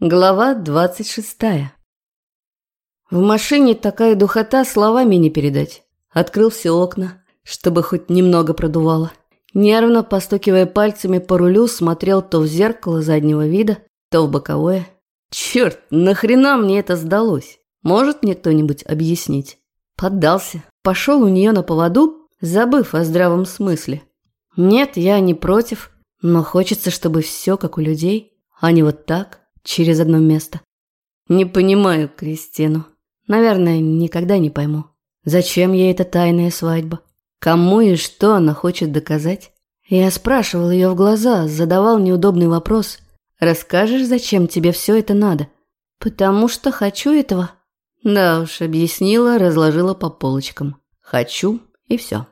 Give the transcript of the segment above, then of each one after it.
Глава двадцать шестая. В машине такая духота словами не передать. Открыл все окна, чтобы хоть немного продувало. Нервно, постукивая пальцами по рулю, смотрел то в зеркало заднего вида, то в боковое. Черт, нахрена мне это сдалось? Может мне кто-нибудь объяснить? Поддался, пошел у нее на поводу, забыв о здравом смысле. Нет, я не против, но хочется, чтобы все как у людей, а не вот так через одно место. Не понимаю Кристину. Наверное, никогда не пойму. Зачем ей эта тайная свадьба? Кому и что она хочет доказать? Я спрашивал ее в глаза, задавал неудобный вопрос. «Расскажешь, зачем тебе все это надо?» «Потому что хочу этого». Да уж, объяснила, разложила по полочкам. «Хочу» и все.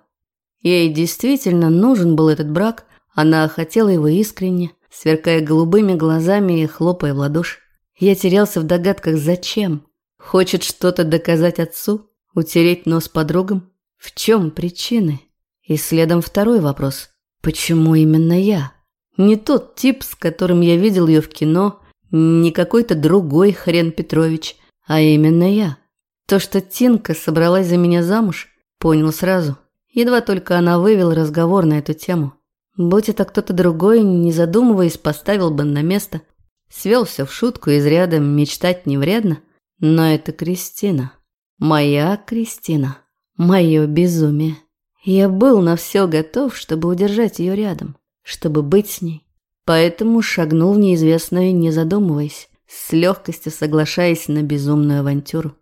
Ей действительно нужен был этот брак, она хотела его искренне, сверкая голубыми глазами и хлопая в ладоши. Я терялся в догадках, зачем. Хочет что-то доказать отцу? Утереть нос подругам? В чем причины? И следом второй вопрос. Почему именно я? Не тот тип, с которым я видел ее в кино, не какой-то другой Хрен Петрович, а именно я. То, что Тинка собралась за меня замуж, понял сразу. Едва только она вывела разговор на эту тему. Будь это кто-то другой, не задумываясь, поставил бы на место. Свел все в шутку из ряда «мечтать не вредно». Но это Кристина. Моя Кристина. Мое безумие. Я был на все готов, чтобы удержать ее рядом, чтобы быть с ней. Поэтому шагнул в неизвестное, не задумываясь, с легкостью соглашаясь на безумную авантюру.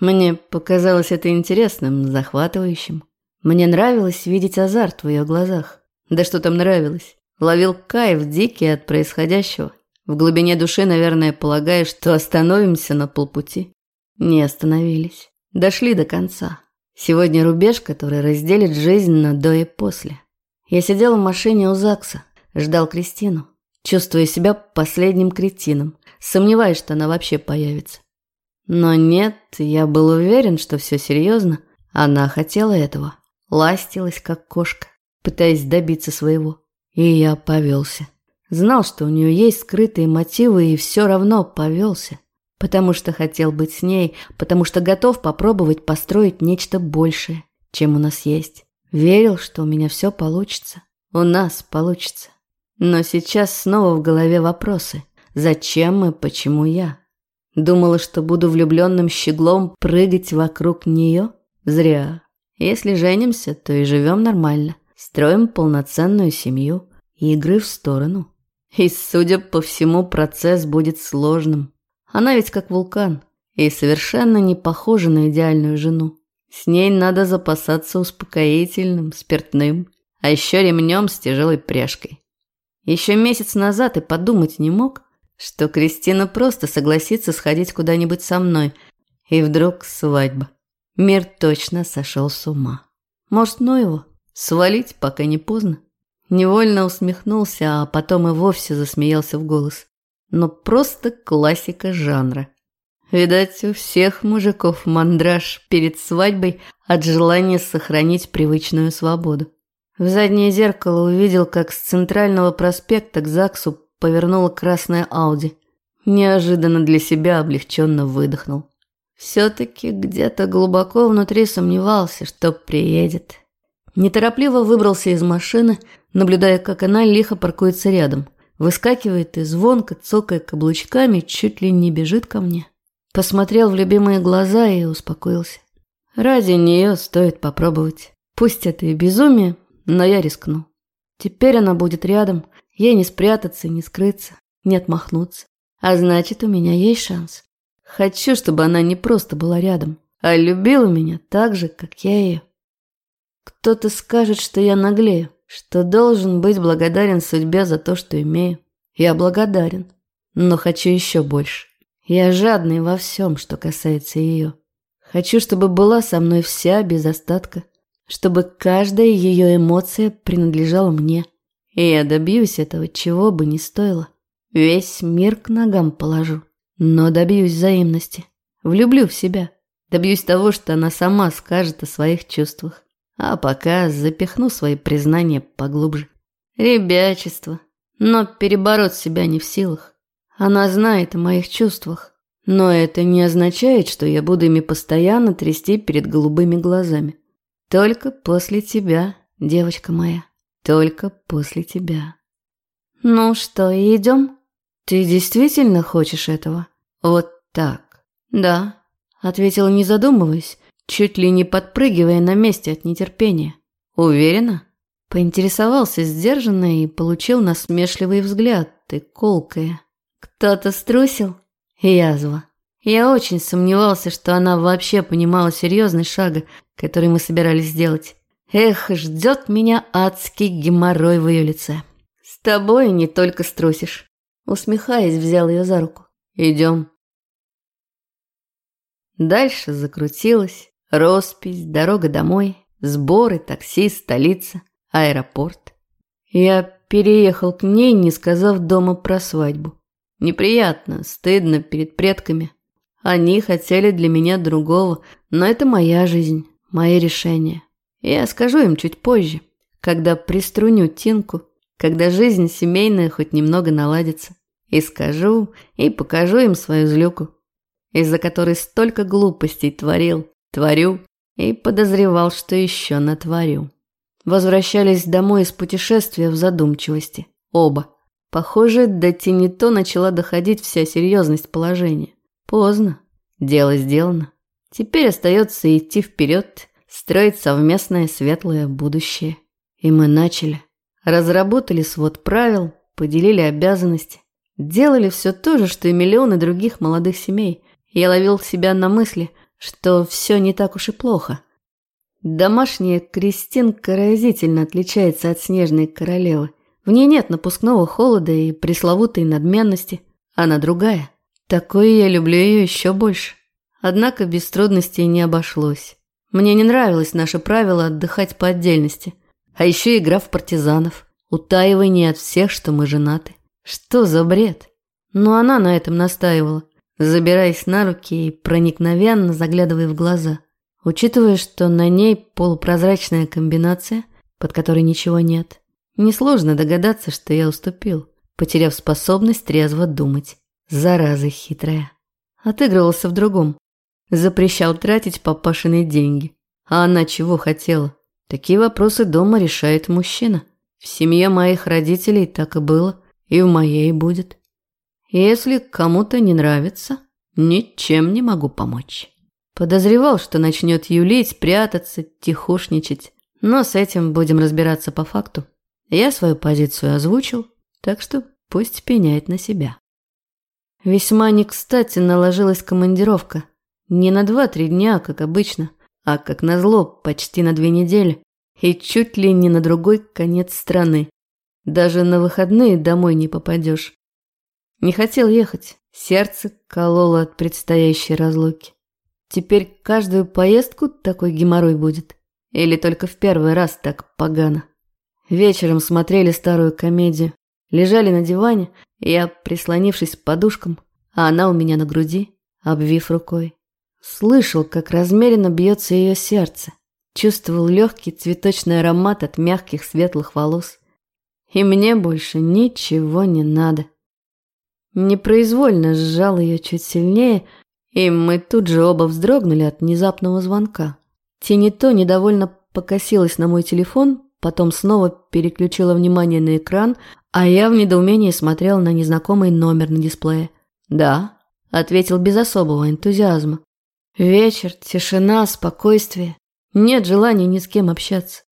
Мне показалось это интересным, захватывающим. Мне нравилось видеть азарт в ее глазах. Да что там нравилось. Ловил кайф дикий от происходящего. В глубине души, наверное, полагая, что остановимся на полпути. Не остановились. Дошли до конца. Сегодня рубеж, который разделит жизнь на до и после. Я сидел в машине у ЗАГСа, ждал Кристину, чувствуя себя последним кретином, сомневаясь, что она вообще появится. Но нет, я был уверен, что все серьезно. Она хотела этого. Ластилась, как кошка пытаясь добиться своего. И я повелся. Знал, что у нее есть скрытые мотивы, и все равно повелся. Потому что хотел быть с ней, потому что готов попробовать построить нечто большее, чем у нас есть. Верил, что у меня все получится. У нас получится. Но сейчас снова в голове вопросы. Зачем и почему я? Думала, что буду влюбленным щеглом прыгать вокруг нее? Зря. Если женимся, то и живем нормально. Строим полноценную семью. Игры в сторону. И, судя по всему, процесс будет сложным. Она ведь как вулкан. И совершенно не похожа на идеальную жену. С ней надо запасаться успокоительным, спиртным, а еще ремнем с тяжелой пряжкой. Еще месяц назад и подумать не мог, что Кристина просто согласится сходить куда-нибудь со мной. И вдруг свадьба. Мир точно сошел с ума. Может, ну его? Свалить, пока не поздно. Невольно усмехнулся, а потом и вовсе засмеялся в голос. Но просто классика жанра. Видать, у всех мужиков мандраж перед свадьбой от желания сохранить привычную свободу. В заднее зеркало увидел, как с центрального проспекта к ЗАГСу повернула красная Ауди. Неожиданно для себя облегченно выдохнул. Все-таки где-то глубоко внутри сомневался, что приедет. Неторопливо выбрался из машины, наблюдая, как она лихо паркуется рядом. Выскакивает и звонко, цокая каблучками, чуть ли не бежит ко мне. Посмотрел в любимые глаза и успокоился. Ради нее стоит попробовать. Пусть это и безумие, но я рискну. Теперь она будет рядом, ей не спрятаться, не скрыться, не отмахнуться. А значит, у меня есть шанс. Хочу, чтобы она не просто была рядом, а любила меня так же, как я ее. Кто-то скажет, что я наглею, что должен быть благодарен судьбе за то, что имею. Я благодарен, но хочу еще больше. Я жадный во всем, что касается ее. Хочу, чтобы была со мной вся без остатка, чтобы каждая ее эмоция принадлежала мне. И я добьюсь этого, чего бы ни стоило. Весь мир к ногам положу, но добьюсь взаимности. Влюблю в себя. Добьюсь того, что она сама скажет о своих чувствах. А пока запихну свои признания поглубже. Ребячество. Но перебороть себя не в силах. Она знает о моих чувствах, но это не означает, что я буду ими постоянно трясти перед голубыми глазами. Только после тебя, девочка моя, только после тебя. Ну что, идем? Ты действительно хочешь этого? Вот так. Да, ответила, не задумываясь, чуть ли не подпрыгивая на месте от нетерпения. Уверена? Поинтересовался сдержанно и получил насмешливый взгляд, ты колкая. Кто-то струсил? Язва. Я очень сомневался, что она вообще понимала серьезность шага, который мы собирались сделать. Эх, ждет меня адский геморрой в ее лице. С тобой не только струсишь. Усмехаясь, взял ее за руку. Идем. Дальше закрутилась. Роспись, дорога домой, сборы, такси, столица, аэропорт. Я переехал к ней, не сказав дома про свадьбу. Неприятно, стыдно перед предками. Они хотели для меня другого, но это моя жизнь, мои решения. Я скажу им чуть позже, когда приструню Тинку, когда жизнь семейная хоть немного наладится. И скажу, и покажу им свою злюку, из-за которой столько глупостей творил, творю и подозревал, что еще натворю. Возвращались домой из путешествия в задумчивости. Оба. Похоже, до Тинито начала доходить вся серьезность положения. Поздно. Дело сделано. Теперь остается идти вперед, строить совместное светлое будущее. И мы начали. Разработали свод правил, поделили обязанности. Делали все то же, что и миллионы других молодых семей. Я ловил себя на мысли, что все не так уж и плохо. Домашняя Кристинка разительно отличается от снежной королевы – в ней нет напускного холода и пресловутой надменности. Она другая. Такой я люблю ее еще больше. Однако без трудностей не обошлось. Мне не нравилось наше правило отдыхать по отдельности. А еще игра в партизанов. Утаивание от всех, что мы женаты. Что за бред? Но она на этом настаивала, забираясь на руки и проникновенно заглядывая в глаза. Учитывая, что на ней полупрозрачная комбинация, под которой ничего нет, Несложно догадаться, что я уступил, потеряв способность трезво думать. Зараза хитрая. Отыгрывался в другом. Запрещал тратить папашины деньги. А она чего хотела? Такие вопросы дома решает мужчина. В семье моих родителей так и было, и в моей будет. Если кому-то не нравится, ничем не могу помочь. Подозревал, что начнет юлить, прятаться, тихушничать, но с этим будем разбираться по факту. Я свою позицию озвучил, так что пусть пеняет на себя. Весьма не кстати наложилась командировка. Не на два-три дня, как обычно, а, как назло, почти на две недели. И чуть ли не на другой конец страны. Даже на выходные домой не попадешь. Не хотел ехать. Сердце кололо от предстоящей разлуки. Теперь каждую поездку такой геморрой будет. Или только в первый раз так погано. Вечером смотрели старую комедию. Лежали на диване, я, прислонившись к подушкам, а она у меня на груди, обвив рукой. Слышал, как размеренно бьется ее сердце. Чувствовал легкий цветочный аромат от мягких светлых волос. И мне больше ничего не надо. Непроизвольно сжал ее чуть сильнее, и мы тут же оба вздрогнули от внезапного звонка. Тинито недовольно покосилась на мой телефон, Потом снова переключила внимание на экран, а я в недоумении смотрел на незнакомый номер на дисплее. «Да», — ответил без особого энтузиазма. «Вечер, тишина, спокойствие. Нет желания ни с кем общаться».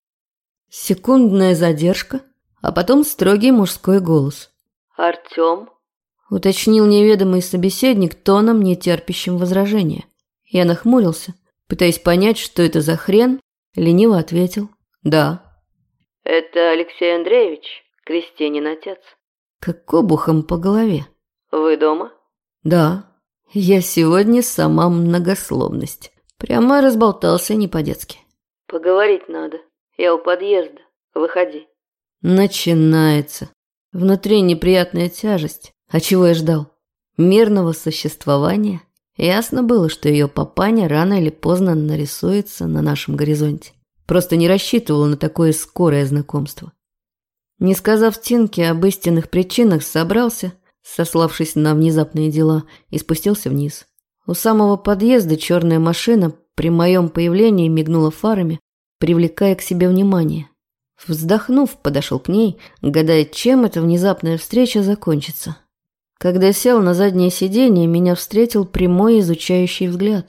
Секундная задержка, а потом строгий мужской голос. «Артем?» — уточнил неведомый собеседник тоном, нетерпящим возражения. Я нахмурился, пытаясь понять, что это за хрен, лениво ответил «Да». «Это Алексей Андреевич, Кристинин отец». Как обухом по голове. «Вы дома?» «Да. Я сегодня сама многословность. Прямо разболтался не по-детски». «Поговорить надо. Я у подъезда. Выходи». Начинается. Внутри неприятная тяжесть. А чего я ждал? Мирного существования? Ясно было, что ее папаня рано или поздно нарисуется на нашем горизонте. Просто не рассчитывала на такое скорое знакомство. Не сказав Тинке об истинных причинах, собрался, сославшись на внезапные дела, и спустился вниз. У самого подъезда черная машина при моем появлении мигнула фарами, привлекая к себе внимание. Вздохнув, подошел к ней, гадая, чем эта внезапная встреча закончится. Когда сел на заднее сиденье, меня встретил прямой изучающий взгляд.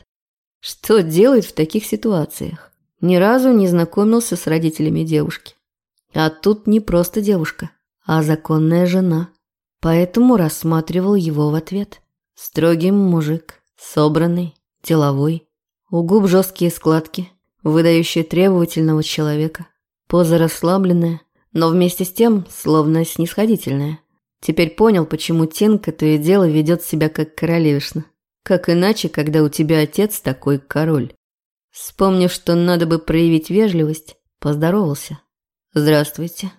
Что делать в таких ситуациях? Ни разу не знакомился с родителями девушки. А тут не просто девушка, а законная жена. Поэтому рассматривал его в ответ. Строгий мужик, собранный, деловой. У губ жесткие складки, выдающие требовательного человека. Поза расслабленная, но вместе с тем словно снисходительная. Теперь понял, почему Тинка то и дело ведет себя как королевишна. Как иначе, когда у тебя отец такой король. Вспомнив, что надо бы проявить вежливость, поздоровался. «Здравствуйте».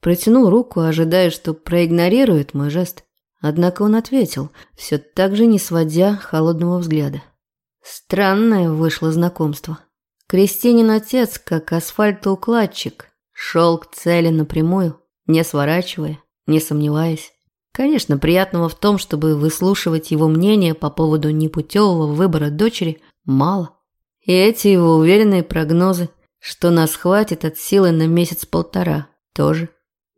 Протянул руку, ожидая, что проигнорирует мой жест. Однако он ответил, все так же не сводя холодного взгляда. Странное вышло знакомство. Кристинин отец, как асфальтоукладчик, шел к цели напрямую, не сворачивая, не сомневаясь. Конечно, приятного в том, чтобы выслушивать его мнение по поводу непутевого выбора дочери, мало. И эти его уверенные прогнозы, что нас хватит от силы на месяц-полтора, тоже.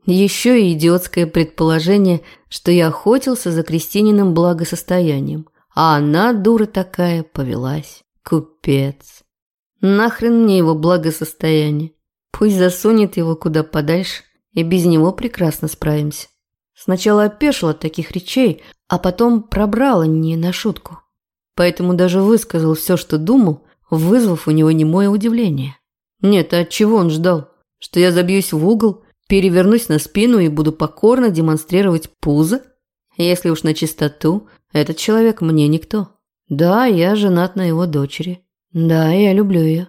Еще и идиотское предположение, что я охотился за Кристининым благосостоянием, а она, дура такая, повелась. Купец. Нахрен мне его благосостояние. Пусть засунет его куда подальше, и без него прекрасно справимся. Сначала опешил от таких речей, а потом пробрало не на шутку. Поэтому даже высказал все, что думал, вызвав у него немое удивление. Нет, а чего он ждал? Что я забьюсь в угол, перевернусь на спину и буду покорно демонстрировать пузо? Если уж на чистоту, этот человек мне никто. Да, я женат на его дочери. Да, я люблю ее.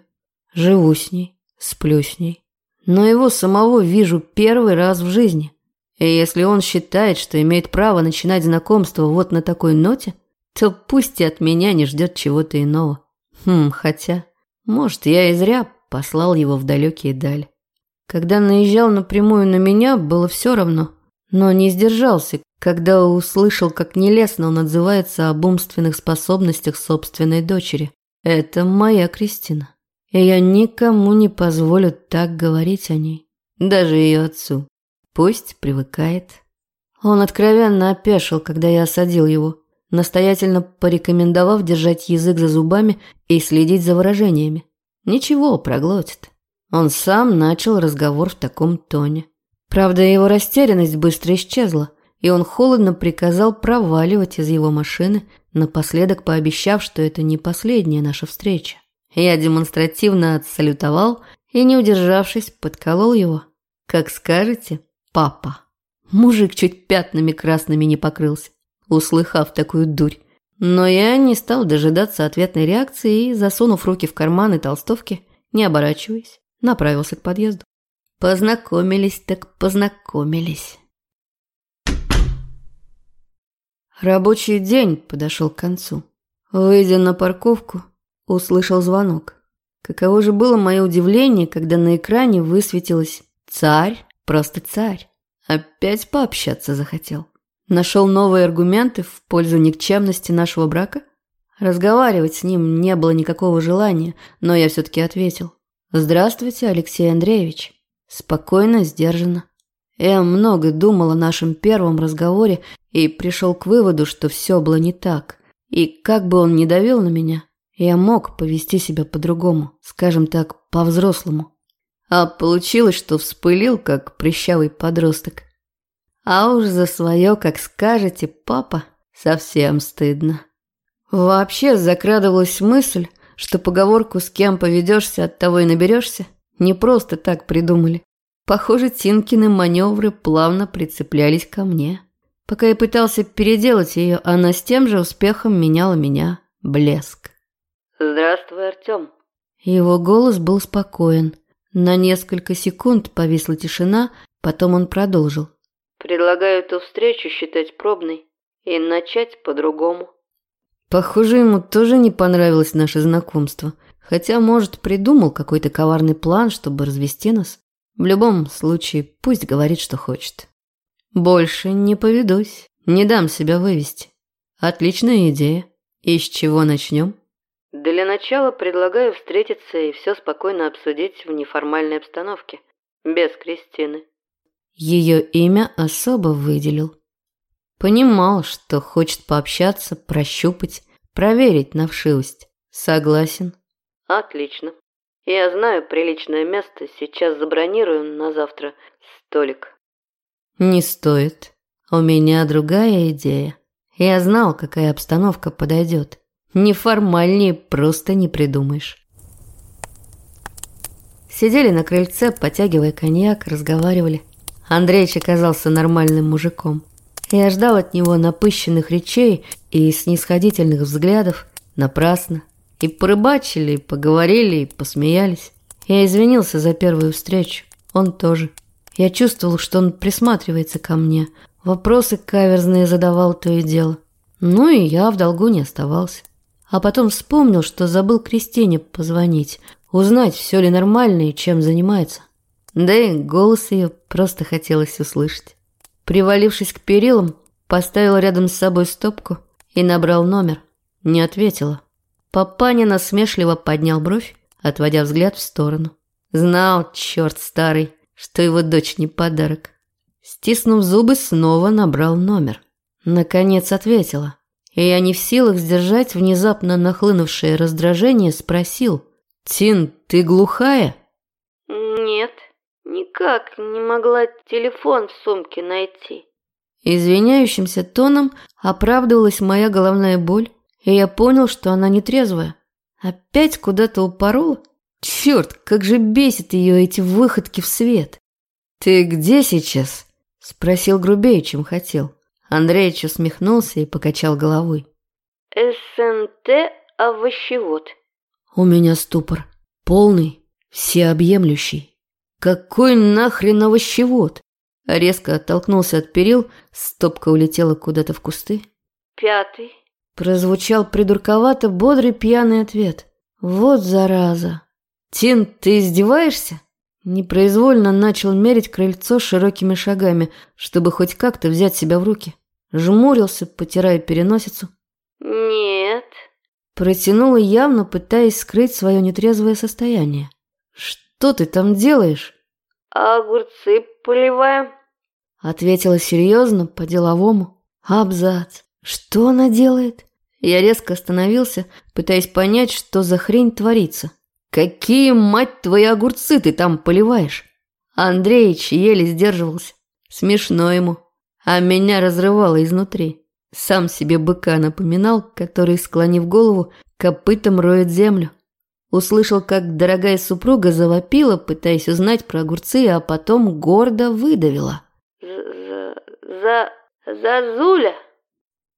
Живу с ней, сплю с ней. Но его самого вижу первый раз в жизни. И если он считает, что имеет право начинать знакомство вот на такой ноте, то пусть и от меня не ждет чего-то иного. Хм, хотя, может, я и зря послал его в далекие дали. Когда наезжал напрямую на меня, было все равно, но не сдержался, когда услышал, как нелестно он отзывается об умственных способностях собственной дочери. Это моя Кристина. И я никому не позволю так говорить о ней. Даже ее отцу. Пусть привыкает. Он откровенно опешил, когда я осадил его, настоятельно порекомендовав держать язык за зубами и следить за выражениями. Ничего, проглотит. Он сам начал разговор в таком тоне. Правда, его растерянность быстро исчезла, и он холодно приказал проваливать из его машины, напоследок пообещав, что это не последняя наша встреча. Я демонстративно отсалютовал и, не удержавшись, подколол его. «Как скажете, папа». Мужик чуть пятнами красными не покрылся, услыхав такую дурь. Но я не стал дожидаться ответной реакции и, засунув руки в карманы толстовки, не оборачиваясь, направился к подъезду. Познакомились так познакомились. Рабочий день подошел к концу. Выйдя на парковку, услышал звонок. Каково же было мое удивление, когда на экране высветилось «Царь, просто царь». Опять пообщаться захотел. Нашел новые аргументы в пользу никчемности нашего брака? Разговаривать с ним не было никакого желания, но я все-таки ответил. «Здравствуйте, Алексей Андреевич». Спокойно, сдержанно. Я много думал о нашем первом разговоре и пришел к выводу, что все было не так. И как бы он ни давил на меня, я мог повести себя по-другому, скажем так, по-взрослому. А получилось, что вспылил, как прыщавый подросток. А уж за свое, как скажете, папа, совсем стыдно. Вообще закрадывалась мысль, что поговорку «с кем поведешься, от того и наберешься» не просто так придумали. Похоже, Тинкины маневры плавно прицеплялись ко мне. Пока я пытался переделать ее, она с тем же успехом меняла меня. Блеск. «Здравствуй, Артем». Его голос был спокоен. На несколько секунд повисла тишина, потом он продолжил. «Предлагаю эту встречу считать пробной и начать по-другому». Похоже, ему тоже не понравилось наше знакомство. Хотя, может, придумал какой-то коварный план, чтобы развести нас. В любом случае, пусть говорит, что хочет. Больше не поведусь, Не дам себя вывести. Отличная идея. И с чего начнем? Для начала предлагаю встретиться и все спокойно обсудить в неформальной обстановке, без Кристины. Ее имя особо выделил. Понимал, что хочет пообщаться, прощупать, проверить на вшивость. Согласен. Отлично. Я знаю приличное место, сейчас забронирую на завтра столик. Не стоит. У меня другая идея. Я знал, какая обстановка подойдет. Неформальнее просто не придумаешь. Сидели на крыльце, потягивая коньяк, разговаривали. Андреич оказался нормальным мужиком. Я ждал от него напыщенных речей и снисходительных взглядов. Напрасно. И порыбачили, и поговорили, и посмеялись. Я извинился за первую встречу. Он тоже. Я чувствовал, что он присматривается ко мне. Вопросы каверзные задавал то и дело. Ну и я в долгу не оставался. А потом вспомнил, что забыл Кристине позвонить, узнать, все ли нормально и чем занимается. Да и голос ее просто хотелось услышать. Привалившись к перилам, поставил рядом с собой стопку и набрал номер. Не ответила. Папаня насмешливо поднял бровь, отводя взгляд в сторону. Знал, черт старый, что его дочь не подарок. Стиснув зубы, снова набрал номер. Наконец ответила. И я не в силах сдержать внезапно нахлынувшее раздражение, спросил. «Тин, ты глухая?» «Нет, никак не могла телефон в сумке найти». Извиняющимся тоном оправдывалась моя головная боль, и я понял, что она нетрезвая. Опять куда-то упорола? Черт, как же бесит ее эти выходки в свет. «Ты где сейчас?» – спросил грубее, чем хотел. Андреич усмехнулся и покачал головой. СНТ овощевод. У меня ступор. Полный, всеобъемлющий. Какой нахрен овощевод? Резко оттолкнулся от перил, стопка улетела куда-то в кусты. Пятый. Прозвучал придурковато бодрый пьяный ответ. Вот зараза. Тин, ты издеваешься? Непроизвольно начал мерить крыльцо широкими шагами, чтобы хоть как-то взять себя в руки. Жмурился, потирая переносицу. «Нет». Протянула явно, пытаясь скрыть свое нетрезвое состояние. «Что ты там делаешь?» «Огурцы поливаем», — ответила серьезно, по-деловому. «Абзац. Что она делает?» Я резко остановился, пытаясь понять, что за хрень творится. «Какие, мать твои, огурцы ты там поливаешь?» Андреич еле сдерживался. Смешно ему, а меня разрывало изнутри. Сам себе быка напоминал, который, склонив голову, копытом роет землю. Услышал, как дорогая супруга завопила, пытаясь узнать про огурцы, а потом гордо выдавила. «За... за... Зазуля!»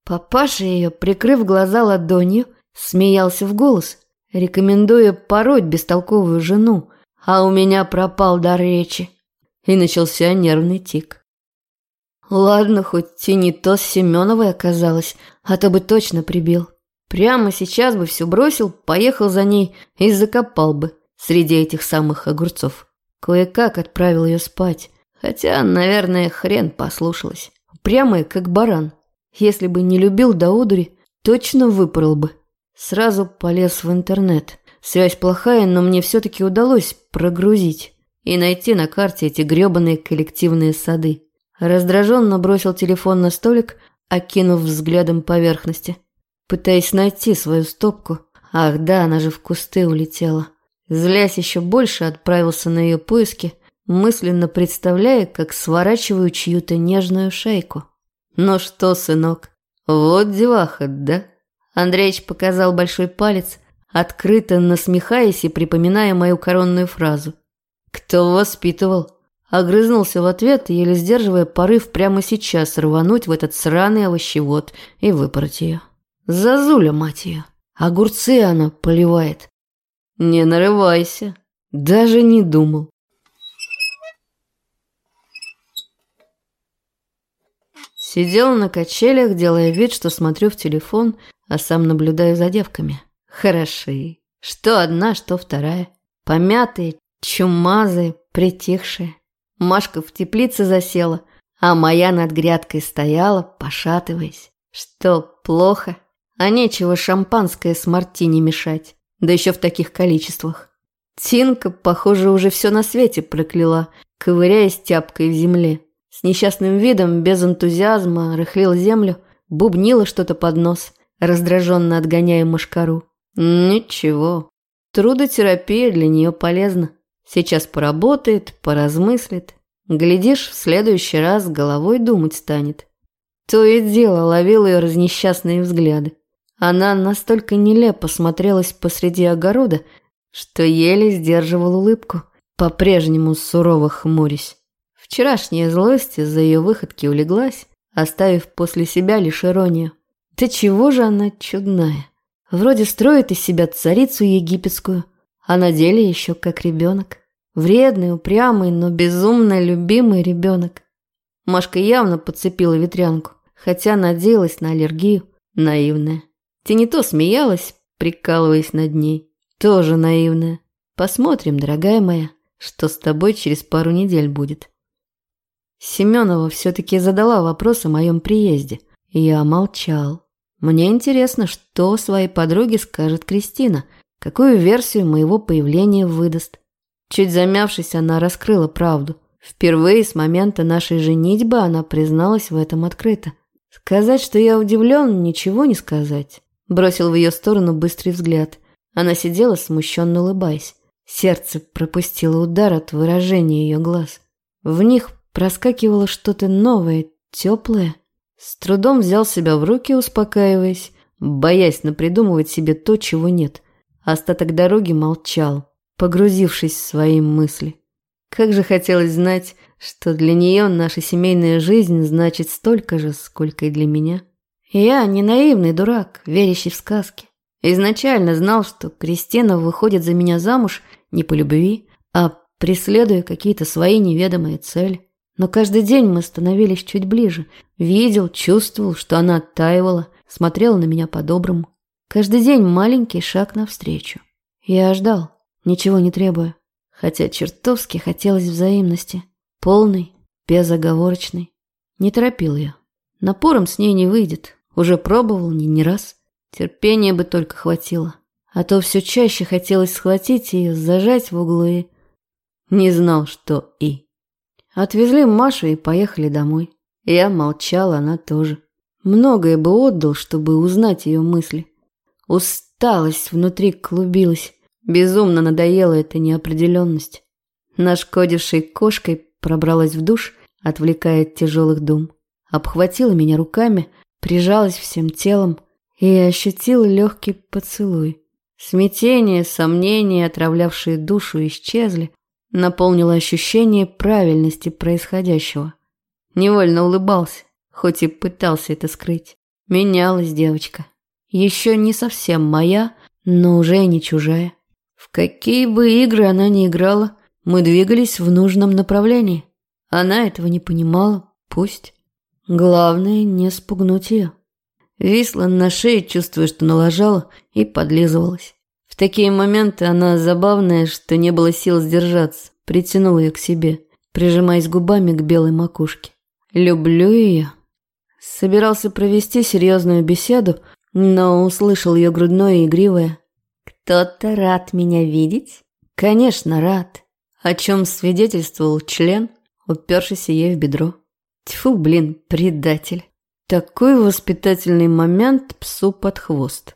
Папаша ее, прикрыв глаза ладонью, смеялся в голос, рекомендуя пороть бестолковую жену, а у меня пропал дар речи. И начался нервный тик. Ладно, хоть и не то с Семеновой оказалось, а то бы точно прибил. Прямо сейчас бы все бросил, поехал за ней и закопал бы среди этих самых огурцов. Кое-как отправил ее спать, хотя, наверное, хрен послушалась. Прямо как баран. Если бы не любил до одури, точно выпорол бы. Сразу полез в интернет. Связь плохая, но мне все-таки удалось прогрузить и найти на карте эти гребаные коллективные сады. Раздраженно бросил телефон на столик, окинув взглядом поверхности. Пытаясь найти свою стопку. Ах да, она же в кусты улетела. Злясь еще больше, отправился на ее поиски, мысленно представляя, как сворачиваю чью-то нежную шейку. «Ну что, сынок, вот деваха, да?» Андреич показал большой палец, открыто насмехаясь и припоминая мою коронную фразу. «Кто воспитывал?» Огрызнулся в ответ, еле сдерживая порыв прямо сейчас рвануть в этот сраный овощевод и выпороть ее. Зазуля, мать ее. Огурцы она поливает. Не нарывайся. Даже не думал. Сидел на качелях, делая вид, что смотрю в телефон, а сам наблюдаю за девками. Хороши. Что одна, что вторая. Помятые, чумазые, притихшие. Машка в теплице засела, а моя над грядкой стояла, пошатываясь. Что, плохо? А нечего шампанское с мартини мешать, да еще в таких количествах. Тинка, похоже, уже все на свете прокляла, ковыряясь тяпкой в земле. С несчастным видом, без энтузиазма, рыхлила землю, бубнила что-то под нос, раздраженно отгоняя мошкару. Ничего, трудотерапия для нее полезна. Сейчас поработает, поразмыслит. Глядишь, в следующий раз головой думать станет. То и дело ловил ее разнесчастные взгляды. Она настолько нелепо смотрелась посреди огорода, что еле сдерживал улыбку, по-прежнему сурово хмурясь. Вчерашняя злость из-за ее выходки улеглась, оставив после себя лишь иронию. Да чего же она чудная? Вроде строит из себя царицу египетскую, а на деле еще как ребенок. Вредный, упрямый, но безумно любимый ребенок. Машка явно подцепила ветрянку, хотя надеялась на аллергию, наивная. Ты не то смеялась, прикалываясь над ней, тоже наивная. Посмотрим, дорогая моя, что с тобой через пару недель будет. Семенова все-таки задала вопрос о моем приезде. Я молчал. Мне интересно, что своей подруге скажет Кристина, какую версию моего появления выдаст. Чуть замявшись, она раскрыла правду. Впервые с момента нашей женитьбы она призналась в этом открыто. Сказать, что я удивлен, ничего не сказать. Бросил в ее сторону быстрый взгляд. Она сидела, смущенно улыбаясь. Сердце пропустило удар от выражения ее глаз. В них проскакивало что-то новое, теплое. С трудом взял себя в руки, успокаиваясь, боясь напридумывать себе то, чего нет. Остаток дороги молчал погрузившись в свои мысли. Как же хотелось знать, что для нее наша семейная жизнь значит столько же, сколько и для меня. Я не наивный дурак, верящий в сказки. Изначально знал, что Кристина выходит за меня замуж не по любви, а преследуя какие-то свои неведомые цели. Но каждый день мы становились чуть ближе. Видел, чувствовал, что она оттаивала, смотрела на меня по-доброму. Каждый день маленький шаг навстречу. Я ждал ничего не требуя. Хотя чертовски хотелось взаимности. Полной, безоговорочной. Не торопил ее. Напором с ней не выйдет. Уже пробовал не не раз. Терпения бы только хватило. А то все чаще хотелось схватить ее, зажать в углу и... Не знал, что и. Отвезли Машу и поехали домой. Я молчал, она тоже. Многое бы отдал, чтобы узнать ее мысли. Усталость внутри клубилась. Безумно надоела эта неопределенность. Нашкодившей кошкой пробралась в душ, отвлекая от тяжелых дум. Обхватила меня руками, прижалась всем телом и ощутила легкий поцелуй. Смятение, сомнения, отравлявшие душу, исчезли, наполнило ощущение правильности происходящего. Невольно улыбался, хоть и пытался это скрыть. Менялась девочка. Еще не совсем моя, но уже не чужая. Какие бы игры она ни играла, мы двигались в нужном направлении. Она этого не понимала, пусть. Главное, не спугнуть ее. Висла на шее, чувствуя, что налажала, и подлизывалась. В такие моменты она забавная, что не было сил сдержаться, притянула ее к себе, прижимаясь губами к белой макушке. «Люблю ее». Собирался провести серьезную беседу, но услышал ее грудное и игривое кто-то рад меня видеть? Конечно, рад. О чем свидетельствовал член, упершийся ей в бедро. Тьфу, блин, предатель. Такой воспитательный момент псу под хвост.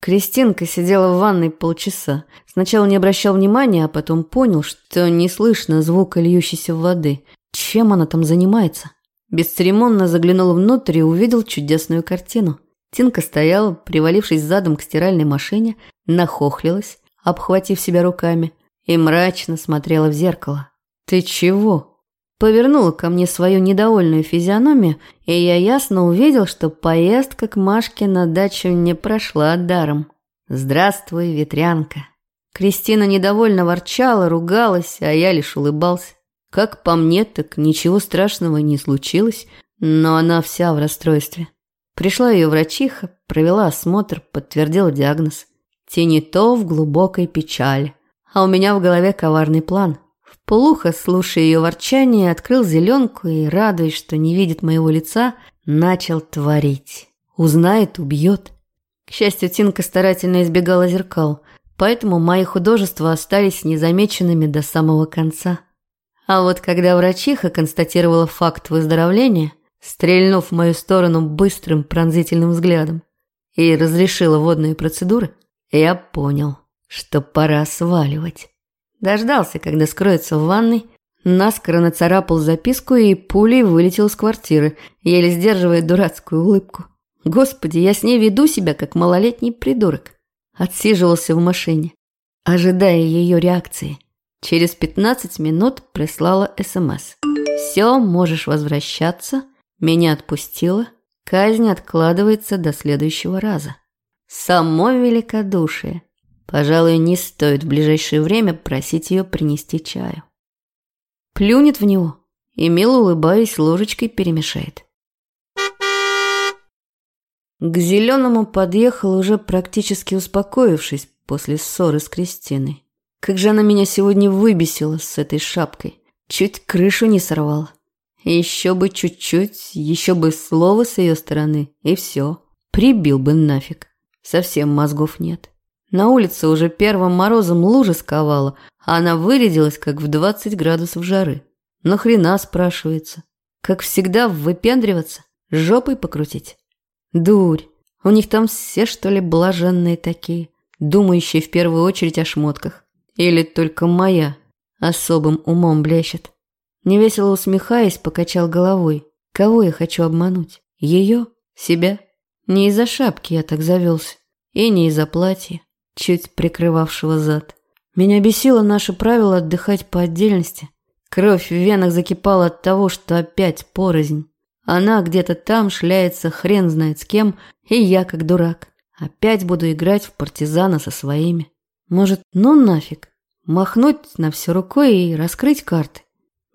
Кристинка сидела в ванной полчаса. Сначала не обращал внимания, а потом понял, что не слышно звука льющейся воды. Чем она там занимается? Бесцеремонно заглянул внутрь и увидел чудесную картину. Тинка стояла, привалившись задом к стиральной машине, нахохлилась, обхватив себя руками, и мрачно смотрела в зеркало. «Ты чего?» Повернула ко мне свою недовольную физиономию, и я ясно увидел, что поездка к Машке на дачу не прошла даром. «Здравствуй, ветрянка!» Кристина недовольно ворчала, ругалась, а я лишь улыбался. Как по мне, так ничего страшного не случилось, но она вся в расстройстве. Пришла ее врачиха, провела осмотр, подтвердила диагноз. Тенито в глубокой печали. А у меня в голове коварный план. В Плохо, слушая ее ворчание, открыл зеленку и, радуясь, что не видит моего лица, начал творить. Узнает – убьет. К счастью, Тинка старательно избегала зеркал, поэтому мои художества остались незамеченными до самого конца. А вот когда врачиха констатировала факт выздоровления, стрельнув в мою сторону быстрым пронзительным взглядом и разрешила водные процедуры, я понял, что пора сваливать. Дождался, когда скроется в ванной, наскоро нацарапал записку и пулей вылетел из квартиры, еле сдерживая дурацкую улыбку. Господи, я с ней веду себя, как малолетний придурок. Отсиживался в машине, ожидая ее реакции. Через 15 минут прислала СМС. «Все, можешь возвращаться. Меня отпустила. Казнь откладывается до следующего раза». Само великодушие. Пожалуй, не стоит в ближайшее время просить ее принести чаю. Плюнет в него и, мило улыбаясь, ложечкой перемешает. К зеленому подъехал уже практически успокоившись после ссоры с Кристиной. Как же она меня сегодня выбесила с этой шапкой. Чуть крышу не сорвала. Еще бы чуть-чуть, еще бы слово с ее стороны, и все. Прибил бы нафиг. Совсем мозгов нет. На улице уже первым морозом лужа сковала, а она вырядилась, как в 20 градусов жары. Нахрена, спрашивается? Как всегда, выпендриваться? Жопой покрутить? Дурь. У них там все, что ли, блаженные такие, думающие в первую очередь о шмотках. Или только моя особым умом блещет. Невесело усмехаясь, покачал головой. Кого я хочу обмануть? Ее? Себя? Не из-за шапки я так завелся. И не из-за платья чуть прикрывавшего зад. Меня бесило наше правило отдыхать по отдельности. Кровь в венах закипала от того, что опять порознь. Она где-то там шляется хрен знает с кем, и я как дурак. Опять буду играть в партизана со своими. Может, ну нафиг, махнуть на все рукой и раскрыть карты.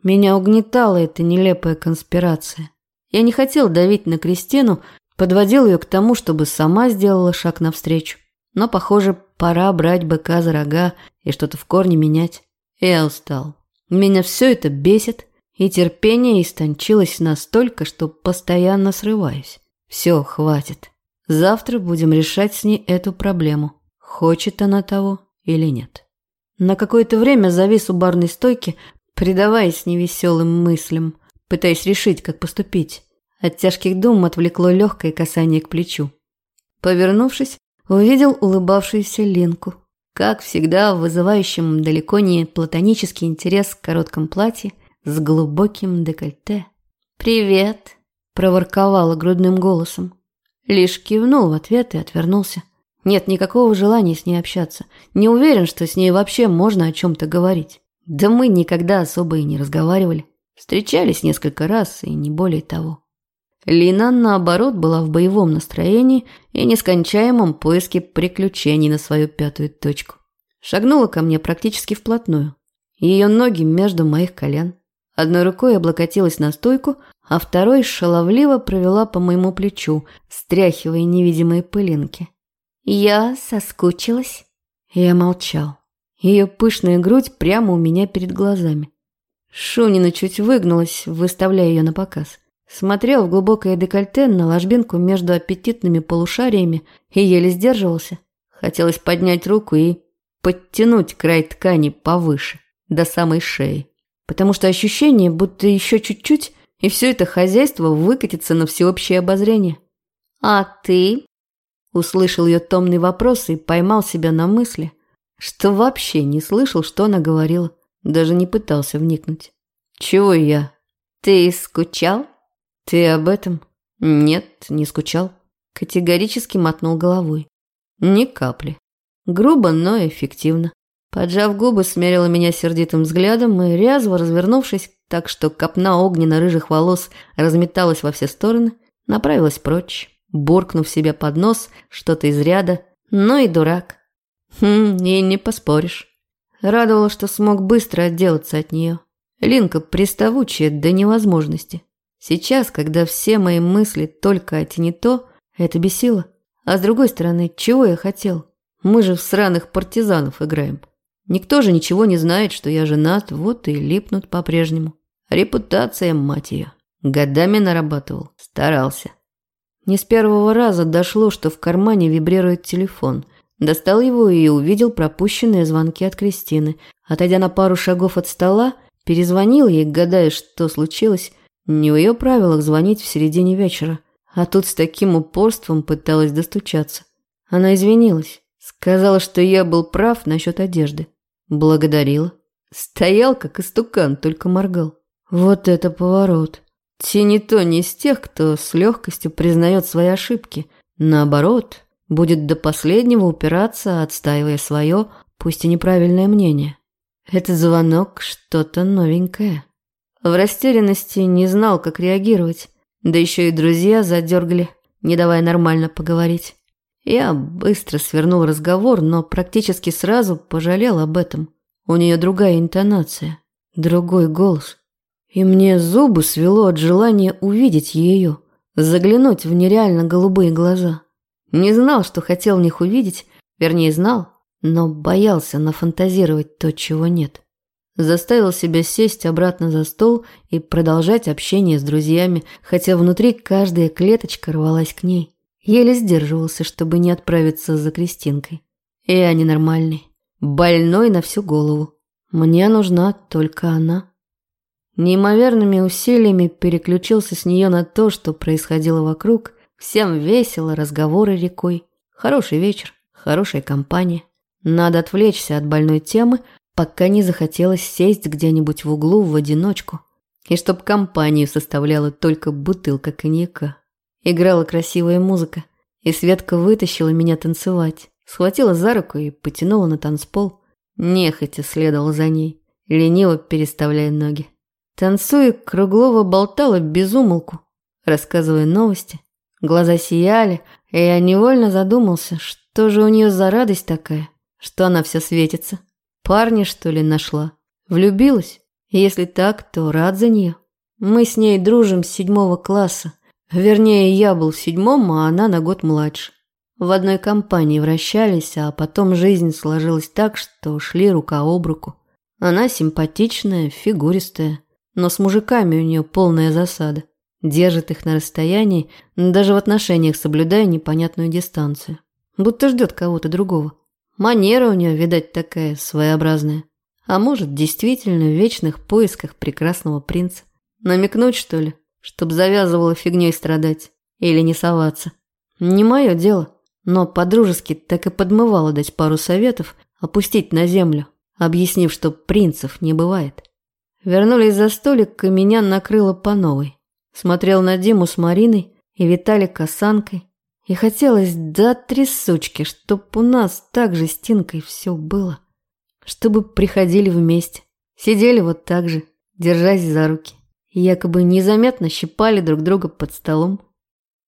Меня угнетала эта нелепая конспирация. Я не хотел давить на Кристину, подводил ее к тому, чтобы сама сделала шаг навстречу. Но, похоже, пора брать быка за рога и что-то в корне менять. Я устал. Меня все это бесит, и терпение истончилось настолько, что постоянно срываюсь. Все, хватит. Завтра будем решать с ней эту проблему. Хочет она того или нет. На какое-то время завис у барной стойки, предаваясь невеселым мыслям, пытаясь решить, как поступить. От тяжких дум отвлекло легкое касание к плечу. Повернувшись, увидел улыбавшуюся Ленку. Как всегда, вызывающим далеко не платонический интерес в коротком платье с глубоким декольте. «Привет!» – проворковала грудным голосом. Лишь кивнул в ответ и отвернулся. Нет никакого желания с ней общаться. Не уверен, что с ней вообще можно о чем-то говорить. Да мы никогда особо и не разговаривали. Встречались несколько раз и не более того. Лина, наоборот, была в боевом настроении и нескончаемом поиске приключений на свою пятую точку. Шагнула ко мне практически вплотную. Ее ноги между моих колен. Одной рукой облокотилась на стойку, а второй шаловливо провела по моему плечу, стряхивая невидимые пылинки. Я соскучилась. Я молчал. Ее пышная грудь прямо у меня перед глазами. Шунина чуть выгнулась, выставляя ее на показ. Смотрел в глубокое декольте на ложбинку между аппетитными полушариями и еле сдерживался. Хотелось поднять руку и подтянуть край ткани повыше, до самой шеи. Потому что ощущение, будто еще чуть-чуть, и все это хозяйство выкатится на всеобщее обозрение. «А ты?» Услышал ее томный вопрос и поймал себя на мысли, что вообще не слышал, что она говорила, даже не пытался вникнуть. «Чего я?» «Ты скучал?» «Ты об этом?» «Нет, не скучал». Категорически мотнул головой. «Ни капли. Грубо, но эффективно». Поджав губы, смерила меня сердитым взглядом и, рязво развернувшись, так что копна огненно-рыжих волос разметалась во все стороны, направилась прочь, буркнув себе под нос что-то из ряда «ну и дурак». Хм, и не поспоришь. Радовало, что смог быстро отделаться от нее. Линка приставучая до невозможности. Сейчас, когда все мои мысли только о Тинито, это бесило. А с другой стороны, чего я хотел? Мы же в сраных партизанов играем. Никто же ничего не знает, что я женат, вот и липнут по-прежнему. Репутация, мать ее. Годами нарабатывал, старался. Не с первого раза дошло, что в кармане вибрирует телефон. Достал его и увидел пропущенные звонки от Кристины. Отойдя на пару шагов от стола, перезвонил ей, гадая, что случилось. Не в ее правилах звонить в середине вечера. А тут с таким упорством пыталась достучаться. Она извинилась. Сказала, что я был прав насчет одежды. Благодарила. Стоял, как истукан, только моргал. Вот это поворот. Те не то не из тех, кто с легкостью признает свои ошибки. Наоборот, будет до последнего упираться, отстаивая свое, пусть и неправильное мнение. Этот звонок что-то новенькое. В растерянности не знал, как реагировать. Да еще и друзья задергали, не давая нормально поговорить. Я быстро свернул разговор, но практически сразу пожалел об этом. У нее другая интонация, другой голос. И мне зубы свело от желания увидеть ее, заглянуть в нереально голубые глаза. Не знал, что хотел в них увидеть, вернее знал, но боялся нафантазировать то, чего нет. Заставил себя сесть обратно за стол и продолжать общение с друзьями, хотя внутри каждая клеточка рвалась к ней. Еле сдерживался, чтобы не отправиться за Кристинкой. Я ненормальный, больной на всю голову. Мне нужна только она. Неимоверными усилиями переключился с нее на то, что происходило вокруг. Всем весело, разговоры рекой. Хороший вечер, хорошая компания. Надо отвлечься от больной темы, пока не захотелось сесть где-нибудь в углу в одиночку. И чтоб компанию составляла только бутылка коньяка. Играла красивая музыка, и Светка вытащила меня танцевать, схватила за руку и потянула на танцпол. Нехотя следовала за ней, лениво переставляя ноги. Танцуя, Круглова болтала без умолку, рассказывая новости. Глаза сияли, и я невольно задумался, что же у нее за радость такая, что она вся светится. Парня, что ли, нашла? Влюбилась? Если так, то рад за нее. Мы с ней дружим с седьмого класса, Вернее, я был в седьмом, а она на год младше. В одной компании вращались, а потом жизнь сложилась так, что шли рука об руку. Она симпатичная, фигуристая, но с мужиками у нее полная засада. Держит их на расстоянии, даже в отношениях соблюдая непонятную дистанцию. Будто ждет кого-то другого. Манера у нее, видать, такая своеобразная. А может, действительно в вечных поисках прекрасного принца. Намекнуть, что ли? чтоб завязывала фигней страдать или не соваться. Не мое дело, но по-дружески так и подмывало дать пару советов, опустить на землю, объяснив, что принцев не бывает. Вернулись за столик, и меня накрыло по новой. Смотрел на Диму с Мариной и Виталика с Анкой, и хотелось до трясучки, чтоб у нас так же с Тинкой все было. Чтобы приходили вместе, сидели вот так же, держась за руки якобы незаметно щипали друг друга под столом.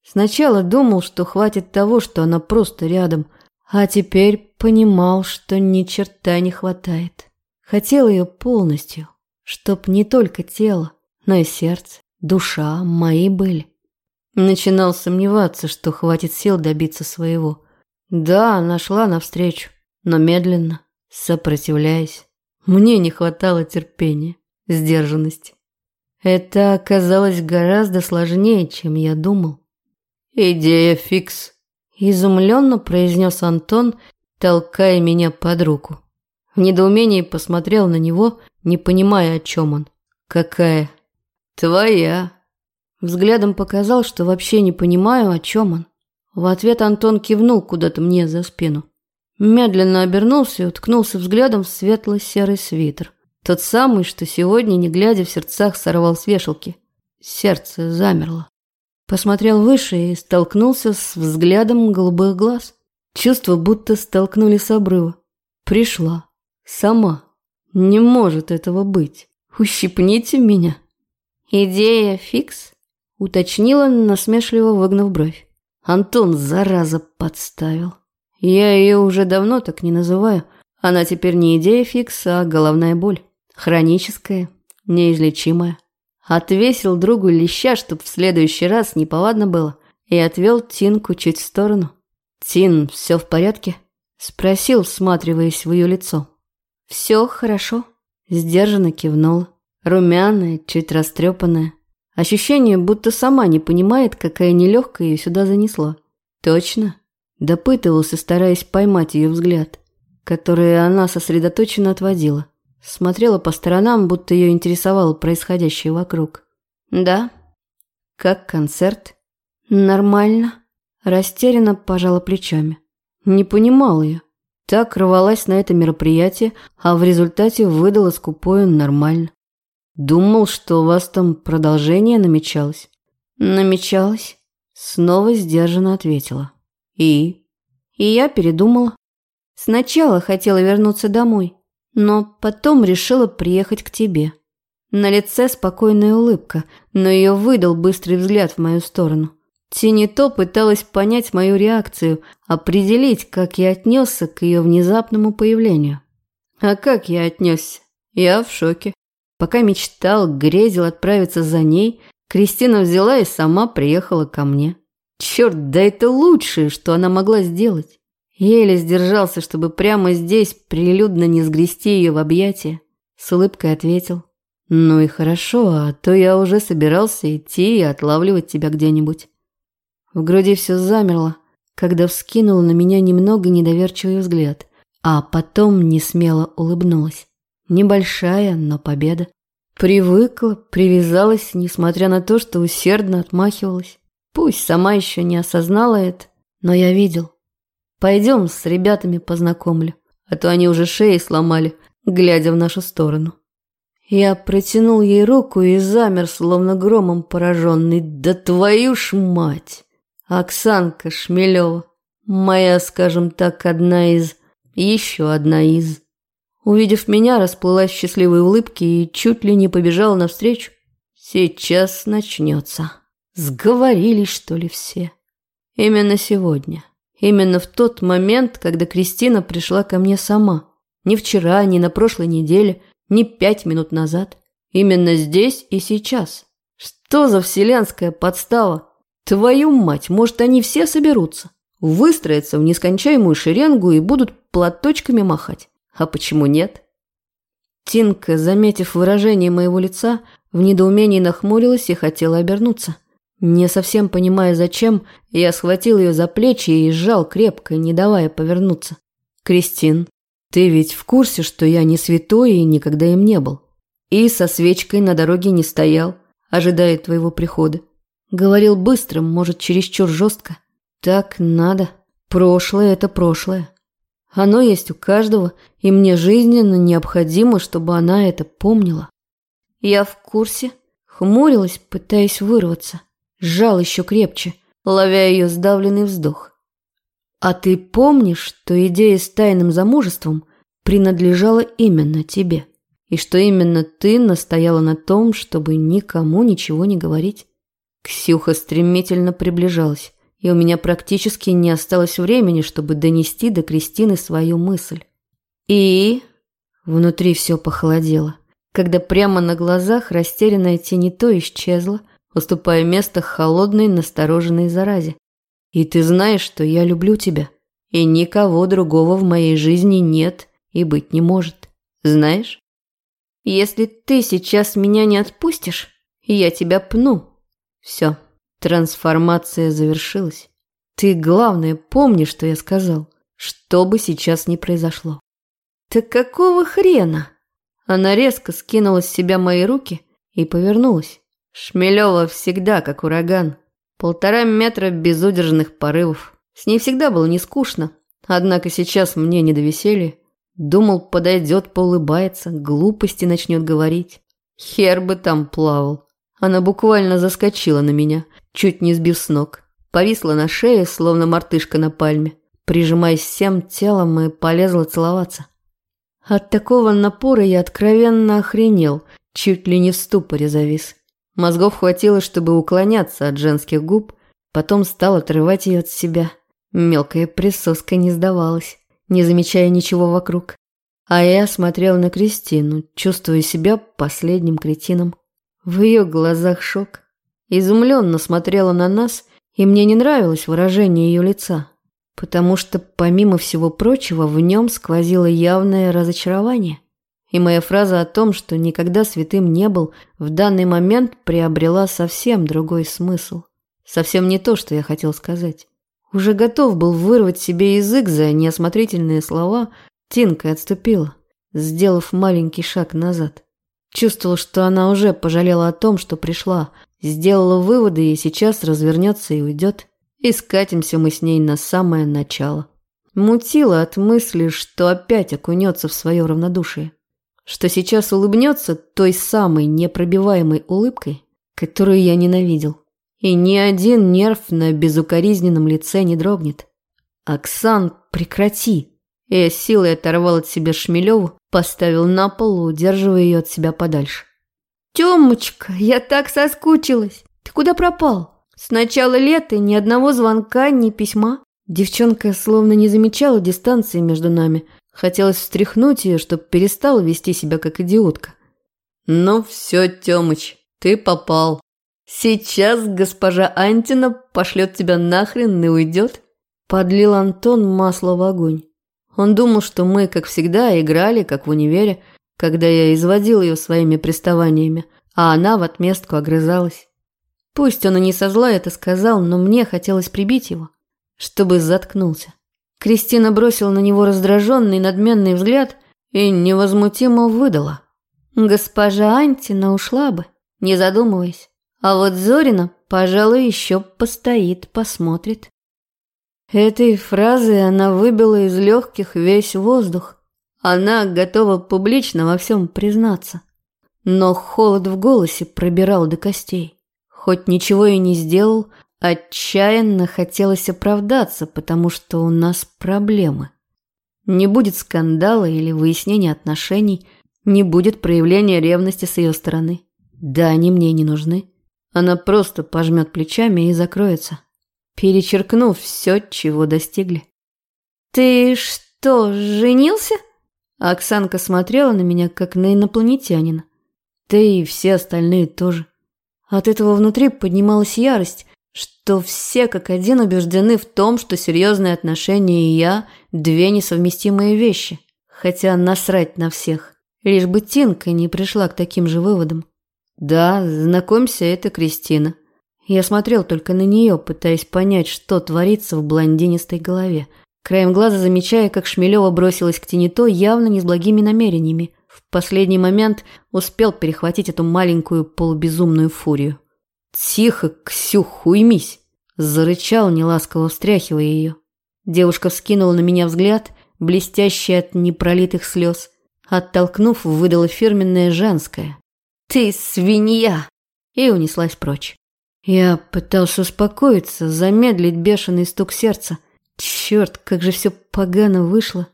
Сначала думал, что хватит того, что она просто рядом, а теперь понимал, что ни черта не хватает. Хотел ее полностью, чтоб не только тело, но и сердце, душа мои были. Начинал сомневаться, что хватит сил добиться своего. Да, нашла навстречу, но медленно, сопротивляясь. Мне не хватало терпения, сдержанности. Это оказалось гораздо сложнее, чем я думал. «Идея фикс», – изумленно произнес Антон, толкая меня под руку. В недоумении посмотрел на него, не понимая, о чем он. «Какая?» «Твоя». Взглядом показал, что вообще не понимаю, о чем он. В ответ Антон кивнул куда-то мне за спину. Медленно обернулся и уткнулся взглядом в светло-серый свитер. Тот самый, что сегодня, не глядя в сердцах, сорвал с вешалки. Сердце замерло. Посмотрел выше и столкнулся с взглядом голубых глаз. Чувство, будто столкнули с обрыва. Пришла. Сама. Не может этого быть. Ущипните меня. Идея фикс? Уточнила, насмешливо выгнув бровь. Антон, зараза, подставил. Я ее уже давно так не называю. Она теперь не идея фикс, а головная боль. Хроническое, неизлечимое. Отвесил другу леща, чтоб в следующий раз неповадно было, и отвел Тинку чуть в сторону. «Тин, все в порядке?» – спросил, всматриваясь в ее лицо. Все хорошо. Сдержанно кивнула. Румяная, чуть растрепанная. Ощущение, будто сама не понимает, какая нелегкая ее сюда занесла. Точно? Допытывался, стараясь поймать ее взгляд, который она сосредоточенно отводила. Смотрела по сторонам, будто ее интересовало происходящее вокруг. «Да». «Как концерт?» «Нормально». Растерянно пожала плечами. Не понимал ее. Так рвалась на это мероприятие, а в результате выдала скупое нормально. Думал, что у вас там продолжение намечалось. Намечалось. Снова сдержанно ответила. И? И я передумала. Сначала хотела вернуться домой, но потом решила приехать к тебе. На лице спокойная улыбка, но ее выдал быстрый взгляд в мою сторону. Тинито пыталась понять мою реакцию, определить, как я отнесся к ее внезапному появлению. А как я отнесся? Я в шоке. Пока мечтал, грезил отправиться за ней, Кристина взяла и сама приехала ко мне. Черт, да это лучшее, что она могла сделать. Еле сдержался, чтобы прямо здесь прилюдно не сгрести ее в объятия. С улыбкой ответил. «Ну и хорошо, а то я уже собирался идти и отлавливать тебя где-нибудь». В груди все замерло, когда вскинула на меня немного недоверчивый взгляд, а потом не смело улыбнулась. Небольшая, но победа. Привыкла, привязалась, несмотря на то, что усердно отмахивалась. Пусть сама еще не осознала это, но я видел. Пойдем с ребятами познакомлю, а то они уже шеи сломали, глядя в нашу сторону. Я протянул ей руку и замер, словно громом пораженный. Да твою ж мать! Оксанка Шмелева. Моя, скажем так, одна из... Еще одна из... Увидев меня, расплылась в счастливой улыбке и чуть ли не побежала навстречу. Сейчас начнется. Сговорились, что ли, все? Именно сегодня. Именно в тот момент, когда Кристина пришла ко мне сама. Не вчера, не на прошлой неделе, не пять минут назад. Именно здесь и сейчас. Что за вселенская подстава? Твою мать, может, они все соберутся, выстроятся в нескончаемую шеренгу и будут платочками махать. А почему нет? Тинка, заметив выражение моего лица, в недоумении нахмурилась и хотела обернуться. Не совсем понимая зачем, я схватил ее за плечи и сжал крепко, не давая повернуться. «Кристин, ты ведь в курсе, что я не святой и никогда им не был? И со свечкой на дороге не стоял, ожидая твоего прихода. Говорил быстро, может, чересчур жестко. Так надо. Прошлое – это прошлое. Оно есть у каждого, и мне жизненно необходимо, чтобы она это помнила. Я в курсе. Хмурилась, пытаясь вырваться. Сжал еще крепче, ловя ее сдавленный вздох. А ты помнишь, что идея с тайным замужеством принадлежала именно тебе? И что именно ты настояла на том, чтобы никому ничего не говорить? Ксюха стремительно приближалась, и у меня практически не осталось времени, чтобы донести до Кристины свою мысль. И... Внутри все похолодело, когда прямо на глазах растерянная тенито исчезла, уступая место холодной, настороженной заразе. И ты знаешь, что я люблю тебя, и никого другого в моей жизни нет и быть не может. Знаешь? Если ты сейчас меня не отпустишь, я тебя пну, все, трансформация завершилась. Ты, главное, помни, что я сказал, что бы сейчас ни произошло. Так какого хрена? Она резко скинула с себя мои руки и повернулась. Шмелева всегда как ураган. Полтора метра безудержных порывов. С ней всегда было не скучно, однако сейчас мне не до веселья. Думал, подойдет, поулыбается, глупости начнет говорить. Хер бы там плавал. Она буквально заскочила на меня, чуть не сбив с ног. Повисла на шее, словно мартышка на пальме. Прижимаясь всем телом и полезла целоваться. От такого напора я откровенно охренел, чуть ли не в ступоре завис. Мозгов хватило, чтобы уклоняться от женских губ, потом стал отрывать ее от себя. Мелкая присоска не сдавалась, не замечая ничего вокруг. А я смотрел на Кристину, чувствуя себя последним кретином. В ее глазах шок. Изумленно смотрела на нас, и мне не нравилось выражение ее лица. потому что, помимо всего прочего, в нем сквозило явное разочарование. И моя фраза о том, что никогда святым не был, в данный момент приобрела совсем другой смысл. Совсем не то, что я хотел сказать. Уже готов был вырвать себе язык за неосмотрительные слова, Тинка отступила, сделав маленький шаг назад. Чувствовал, что она уже пожалела о том, что пришла, сделала выводы и сейчас развернется и уйдет. И скатимся мы с ней на самое начало. Мутила от мысли, что опять окунется в свое равнодушие. Что сейчас улыбнется той самой непробиваемой улыбкой, которую я ненавидел. И ни один нерв на безукоризненном лице не дрогнет. «Оксан, прекрати!» Я силой оторвал от себя Шмелеву, поставил на пол, удерживая ее от себя подальше. «Тёмочка, я так соскучилась! Ты куда пропал? С начала лета ни одного звонка, ни письма». Девчонка словно не замечала дистанции между нами. Хотелось встряхнуть ее, чтобы перестала вести себя как идиотка. «Ну все, Тёмыч, ты попал. Сейчас госпожа Антина пошлет тебя нахрен и уйдет». Подлил Антон масло в огонь. Он думал, что мы, как всегда, играли, как в универе, когда я изводил ее своими приставаниями, а она в отместку огрызалась. Пусть он и не со зла это сказал, но мне хотелось прибить его, чтобы заткнулся. Кристина бросила на него раздраженный надменный взгляд и невозмутимо выдала. Госпожа Антина ушла бы, не задумываясь. А вот Зорина, пожалуй, еще постоит, посмотрит. Этой фразой она выбила из легких весь воздух. Она готова публично во всем признаться. Но холод в голосе пробирал до костей. Хоть ничего и не сделал, отчаянно хотелось оправдаться, потому что у нас проблемы. Не будет скандала или выяснения отношений, не будет проявления ревности с ее стороны. Да, они мне не нужны. Она просто пожмет плечами и закроется перечеркнув все, чего достигли. «Ты что, женился?» Оксанка смотрела на меня, как на инопланетянина. Да и все остальные тоже. От этого внутри поднималась ярость, что все как один убеждены в том, что серьезные отношения и я – две несовместимые вещи. Хотя насрать на всех. Лишь бы Тинка не пришла к таким же выводам. Да, знакомься, это Кристина. Я смотрел только на нее, пытаясь понять, что творится в блондинистой голове. Краем глаза замечая, как Шмелева бросилась к Тинито явно не с благими намерениями. В последний момент успел перехватить эту маленькую полубезумную фурию. «Тихо, Ксюх, уймись!» Зарычал, неласково встряхивая ее. Девушка вскинула на меня взгляд, блестящий от непролитых слез. Оттолкнув, выдала фирменное женское. «Ты свинья!» и унеслась прочь. Я пытался успокоиться, замедлить бешеный стук сердца. Черт, как же все погано вышло.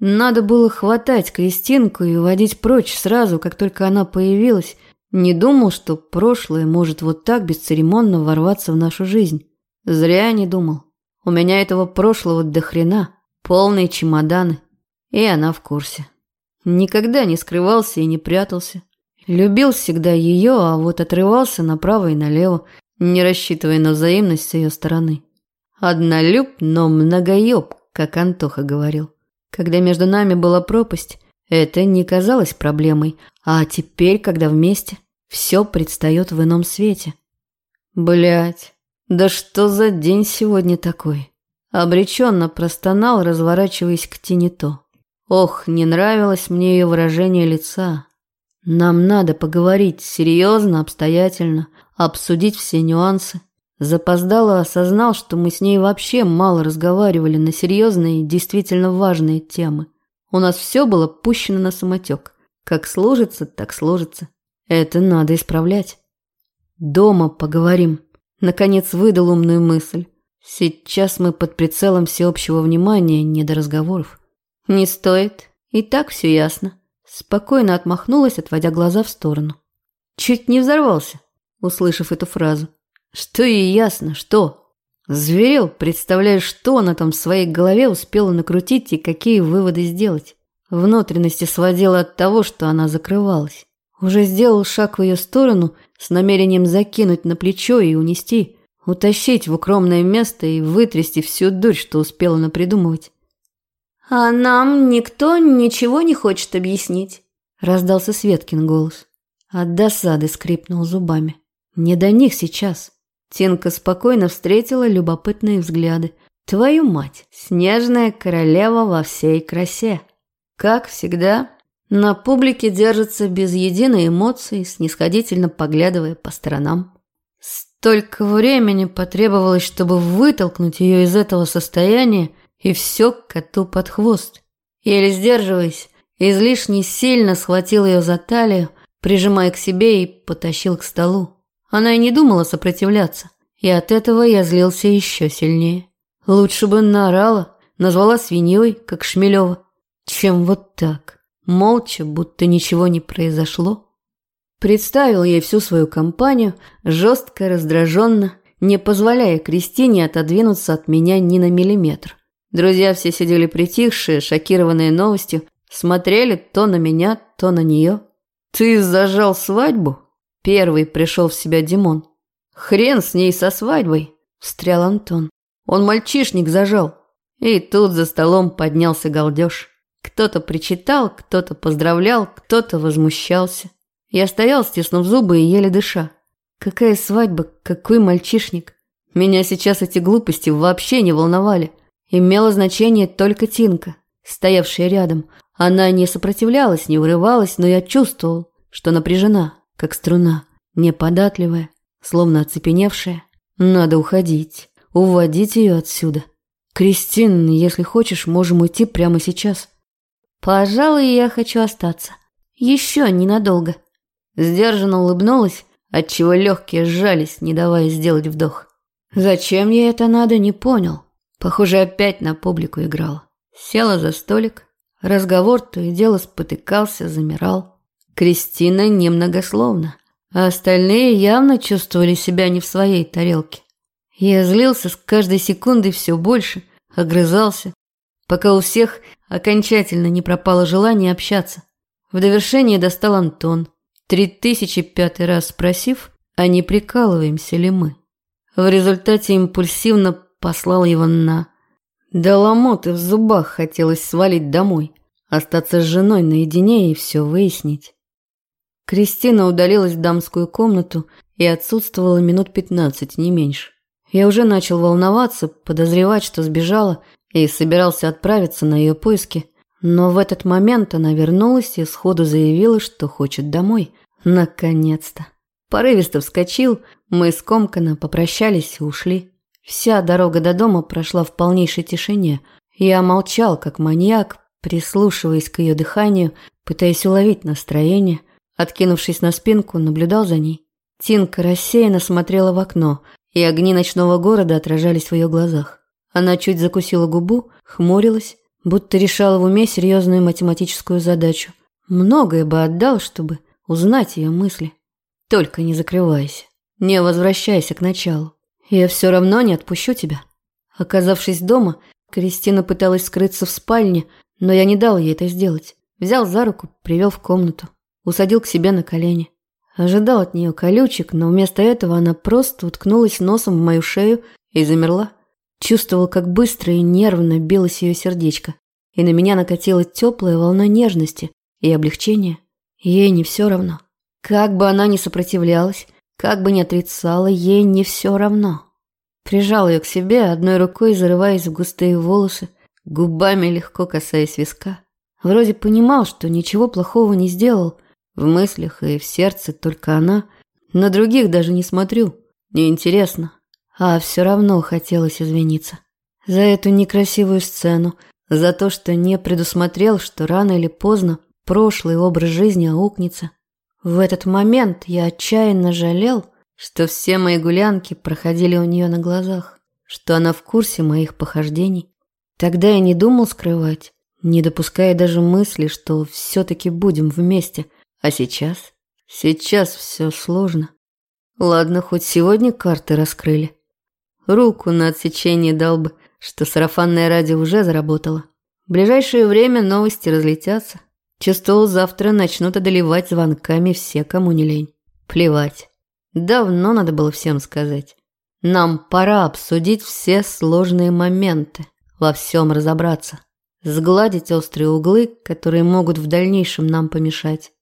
Надо было хватать Кристинку и уводить прочь сразу, как только она появилась. Не думал, что прошлое может вот так бесцеремонно ворваться в нашу жизнь. Зря не думал. У меня этого прошлого до хрена. Полные чемоданы. И она в курсе. Никогда не скрывался и не прятался. Любил всегда ее, а вот отрывался направо и налево, не рассчитывая на взаимность с ее стороны. Однолюб, но многоеб, как Антоха говорил. Когда между нами была пропасть, это не казалось проблемой, а теперь, когда вместе, все предстает в ином свете. Блять, да что за день сегодня такой? Обреченно простонал, разворачиваясь к Тинито. Ох, не нравилось мне ее выражение лица. Нам надо поговорить серьезно, обстоятельно, обсудить все нюансы. Запоздало осознал, что мы с ней вообще мало разговаривали на серьезные, действительно важные темы. У нас все было пущено на самотек. Как сложится, так сложится. Это надо исправлять. Дома поговорим. Наконец выдал умную мысль. Сейчас мы под прицелом всеобщего внимания, не до разговоров. Не стоит. И так все ясно. Спокойно отмахнулась, отводя глаза в сторону. Чуть не взорвался услышав эту фразу. Что ей ясно, что? Зверел, представляя, что она там в своей голове успела накрутить и какие выводы сделать. Внутренности сводила от того, что она закрывалась. Уже сделал шаг в ее сторону с намерением закинуть на плечо и унести. утащить в укромное место и вытрясти всю дурь, что успела напридумывать. «А нам никто ничего не хочет объяснить», – раздался Светкин голос. От досады скрипнул зубами. «Не до них сейчас». Тинка спокойно встретила любопытные взгляды. «Твою мать, снежная королева во всей красе!» Как всегда, на публике держится без единой эмоции, снисходительно поглядывая по сторонам. Столько времени потребовалось, чтобы вытолкнуть ее из этого состояния, и все коту под хвост. Еле сдерживаясь, излишне сильно схватил ее за талию, прижимая к себе и потащил к столу. Она и не думала сопротивляться, и от этого я злился еще сильнее. Лучше бы наорала, назвала свиньей, как Шмелева, чем вот так, молча, будто ничего не произошло. Представил ей всю свою компанию, жестко, раздраженно, не позволяя Кристине отодвинуться от меня ни на миллиметр. Друзья все сидели притихшие, шокированные новостью, смотрели то на меня, то на нее. «Ты зажал свадьбу?» Первый пришел в себя Димон. «Хрен с ней со свадьбой!» – встрял Антон. «Он мальчишник зажал». И тут за столом поднялся галдеж. Кто-то причитал, кто-то поздравлял, кто-то возмущался. Я стоял, стиснув зубы и еле дыша. Какая свадьба, какой мальчишник. Меня сейчас эти глупости вообще не волновали. Имело значение только Тинка, стоявшая рядом. Она не сопротивлялась, не вырывалась, но я чувствовал, что напряжена, как струна, неподатливая, словно оцепеневшая. Надо уходить, уводить ее отсюда. Кристин, если хочешь, можем уйти прямо сейчас. Пожалуй, я хочу остаться. Еще ненадолго. Сдержанно улыбнулась, отчего легкие сжались, не давая сделать вдох. Зачем ей это надо, не понял. Похоже, опять на публику играла. Села за столик. Разговор то и дело спотыкался, замирал. Кристина немногословно, а остальные явно чувствовали себя не в своей тарелке. Я злился с каждой секундой все больше, огрызался, пока у всех окончательно не пропало желание общаться. В довершение достал Антон, три тысячи пятый раз спросив, а не прикалываемся ли мы. В результате импульсивно послал его на... До ломоты в зубах хотелось свалить домой, остаться с женой наедине и все выяснить. Кристина удалилась в дамскую комнату и отсутствовала минут пятнадцать, не меньше. Я уже начал волноваться, подозревать, что сбежала, и собирался отправиться на ее поиски, но в этот момент она вернулась и сходу заявила, что хочет домой. Наконец-то. Порывисто вскочил, мы скомканно попрощались и ушли. Вся дорога до дома прошла в полнейшей тишине. Я молчал, как маньяк, прислушиваясь к ее дыханию, пытаясь уловить настроение. Откинувшись на спинку, наблюдал за ней. Тинка рассеянно смотрела в окно, и огни ночного города отражались в ее глазах. Она чуть закусила губу, хмурилась, будто решала в уме серьезную математическую задачу. Многое бы отдал, чтобы узнать ее мысли. Только не закрывайся, не возвращайся к началу. Я все равно не отпущу тебя. Оказавшись дома, Кристина пыталась скрыться в спальне, но я не дал ей это сделать. Взял за руку, привел в комнату, усадил к себе на колени. Ожидал от нее колючек, но вместо этого она просто уткнулась носом в мою шею и замерла. Чувствовал, как быстро и нервно билось ее сердечко, и на меня накатила теплая волна нежности и облегчения. Ей не все равно. Как бы она ни сопротивлялась, как бы ни отрицала, ей не все равно. Прижал ее к себе, одной рукой зарываясь в густые волосы, губами легко касаясь виска. Вроде понимал, что ничего плохого не сделал, в мыслях и в сердце только она. На других даже не смотрю. Неинтересно. А все равно хотелось извиниться. За эту некрасивую сцену. За то, что не предусмотрел, что рано или поздно прошлый образ жизни аукнется. В этот момент я отчаянно жалел, что все мои гулянки проходили у нее на глазах, что она в курсе моих похождений. Тогда я не думал скрывать, не допуская даже мысли, что все-таки будем вместе – а сейчас? Сейчас все сложно. Ладно, хоть сегодня карты раскрыли. Руку на отсечение дал бы, что сарафанное радио уже заработало. В ближайшее время новости разлетятся. Чувствовал, завтра начнут одолевать звонками все, кому не лень. Плевать. Давно надо было всем сказать. Нам пора обсудить все сложные моменты, во всем разобраться, сгладить острые углы, которые могут в дальнейшем нам помешать.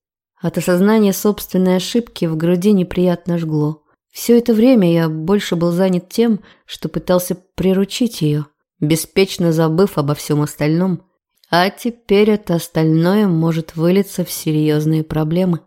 От осознания собственной ошибки в груди неприятно жгло. Все это время я больше был занят тем, что пытался приручить ее, беспечно забыв обо всем остальном. А теперь это остальное может вылиться в серьезные проблемы.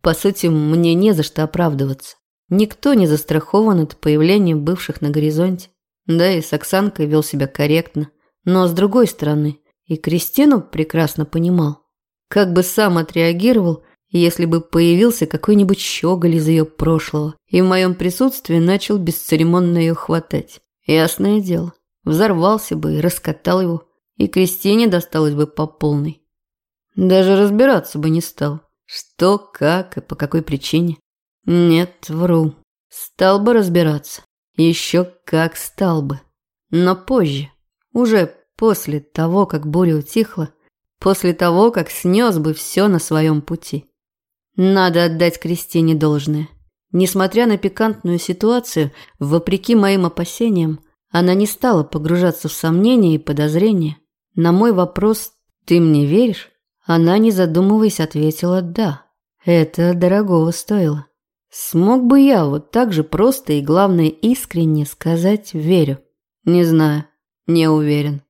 По сути, мне не за что оправдываться. Никто не застрахован от появления бывших на горизонте. Да и с Оксанкой вел себя корректно. Но с другой стороны, и Кристину прекрасно понимал. Как бы сам отреагировал, если бы появился какой-нибудь щеголь из ее прошлого и в моем присутствии начал бесцеремонно ее хватать. Ясное дело, взорвался бы и раскатал его, и Кристине досталось бы по полной. Даже разбираться бы не стал, что, как и по какой причине. Нет, вру. Стал бы разбираться. Еще как стал бы. Но позже, уже после того, как буря утихла, после того, как снес бы все на своем пути. Надо отдать Кристине должное. Несмотря на пикантную ситуацию, вопреки моим опасениям, она не стала погружаться в сомнения и подозрения. На мой вопрос «Ты мне веришь?» она, не задумываясь, ответила «Да». Это дорогого стоило. Смог бы я вот так же просто и, главное, искренне сказать «верю»? Не знаю, не уверен.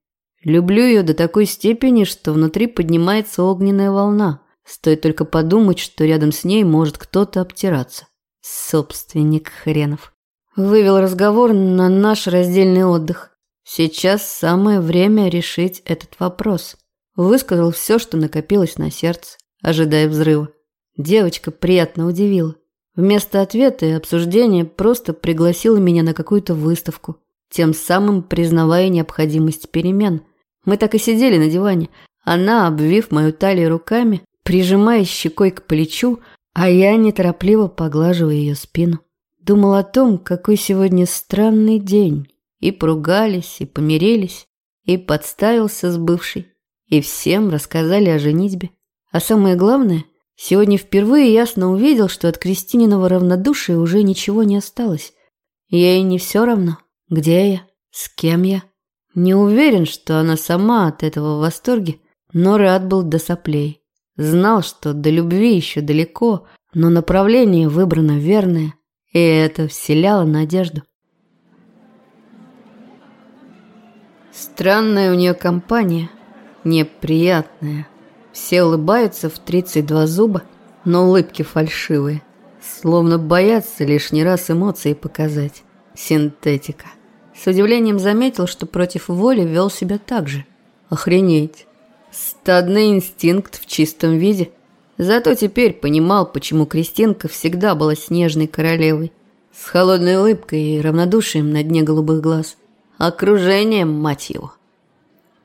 Люблю ее до такой степени, что внутри поднимается огненная волна – Стоит только подумать, что рядом с ней может кто-то обтираться. Собственник хренов. Вывел разговор на наш раздельный отдых. Сейчас самое время решить этот вопрос. Высказал все, что накопилось на сердце, ожидая взрыва. Девочка приятно удивила. Вместо ответа и обсуждения просто пригласила меня на какую-то выставку, тем самым признавая необходимость перемен. Мы так и сидели на диване, она, обвив мою талию руками, прижимаясь щекой к плечу, а я неторопливо поглаживаю ее спину. Думал о том, какой сегодня странный день. И поругались, и помирились, и подставился с бывшей. И всем рассказали о женитьбе. А самое главное, сегодня впервые ясно увидел, что от Кристининого равнодушия уже ничего не осталось. Ей не все равно, где я, с кем я. Не уверен, что она сама от этого в восторге, но рад был до соплей. Знал, что до любви еще далеко, но направление выбрано верное, и это вселяло надежду. Странная у нее компания, неприятная. Все улыбаются в 32 зуба, но улыбки фальшивые, словно боятся лишний раз эмоции показать. Синтетика. С удивлением заметил, что против воли вел себя так же. Охренеть. Стадный инстинкт в чистом виде. Зато теперь понимал, почему Кристинка всегда была снежной королевой. С холодной улыбкой и равнодушием на дне голубых глаз. Окружением, мать его.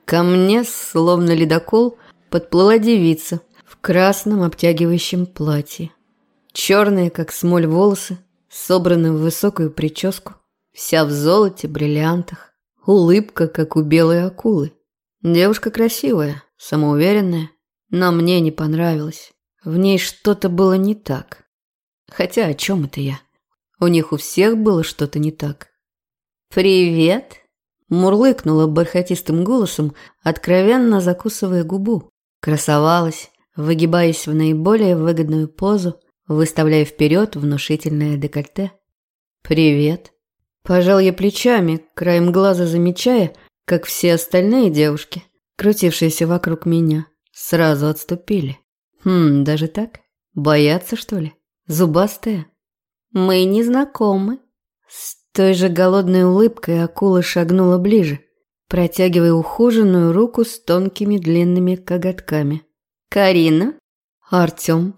Ко мне, словно ледокол, подплыла девица в красном обтягивающем платье. Черные, как смоль, волосы, собраны в высокую прическу, вся в золоте, бриллиантах. Улыбка, как у белой акулы. Девушка красивая, самоуверенная, но мне не понравилось. В ней что-то было не так. Хотя о чем это я? У них у всех было что-то не так. «Привет!» – мурлыкнула бархатистым голосом, откровенно закусывая губу. Красовалась, выгибаясь в наиболее выгодную позу, выставляя вперед внушительное декольте. «Привет!» Пожал я плечами, краем глаза замечая, как все остальные девушки – крутившиеся вокруг меня, сразу отступили. Хм, даже так? Боятся, что ли? Зубастая? Мы не знакомы. С той же голодной улыбкой акула шагнула ближе, протягивая ухоженную руку с тонкими длинными коготками. «Карина?» Артем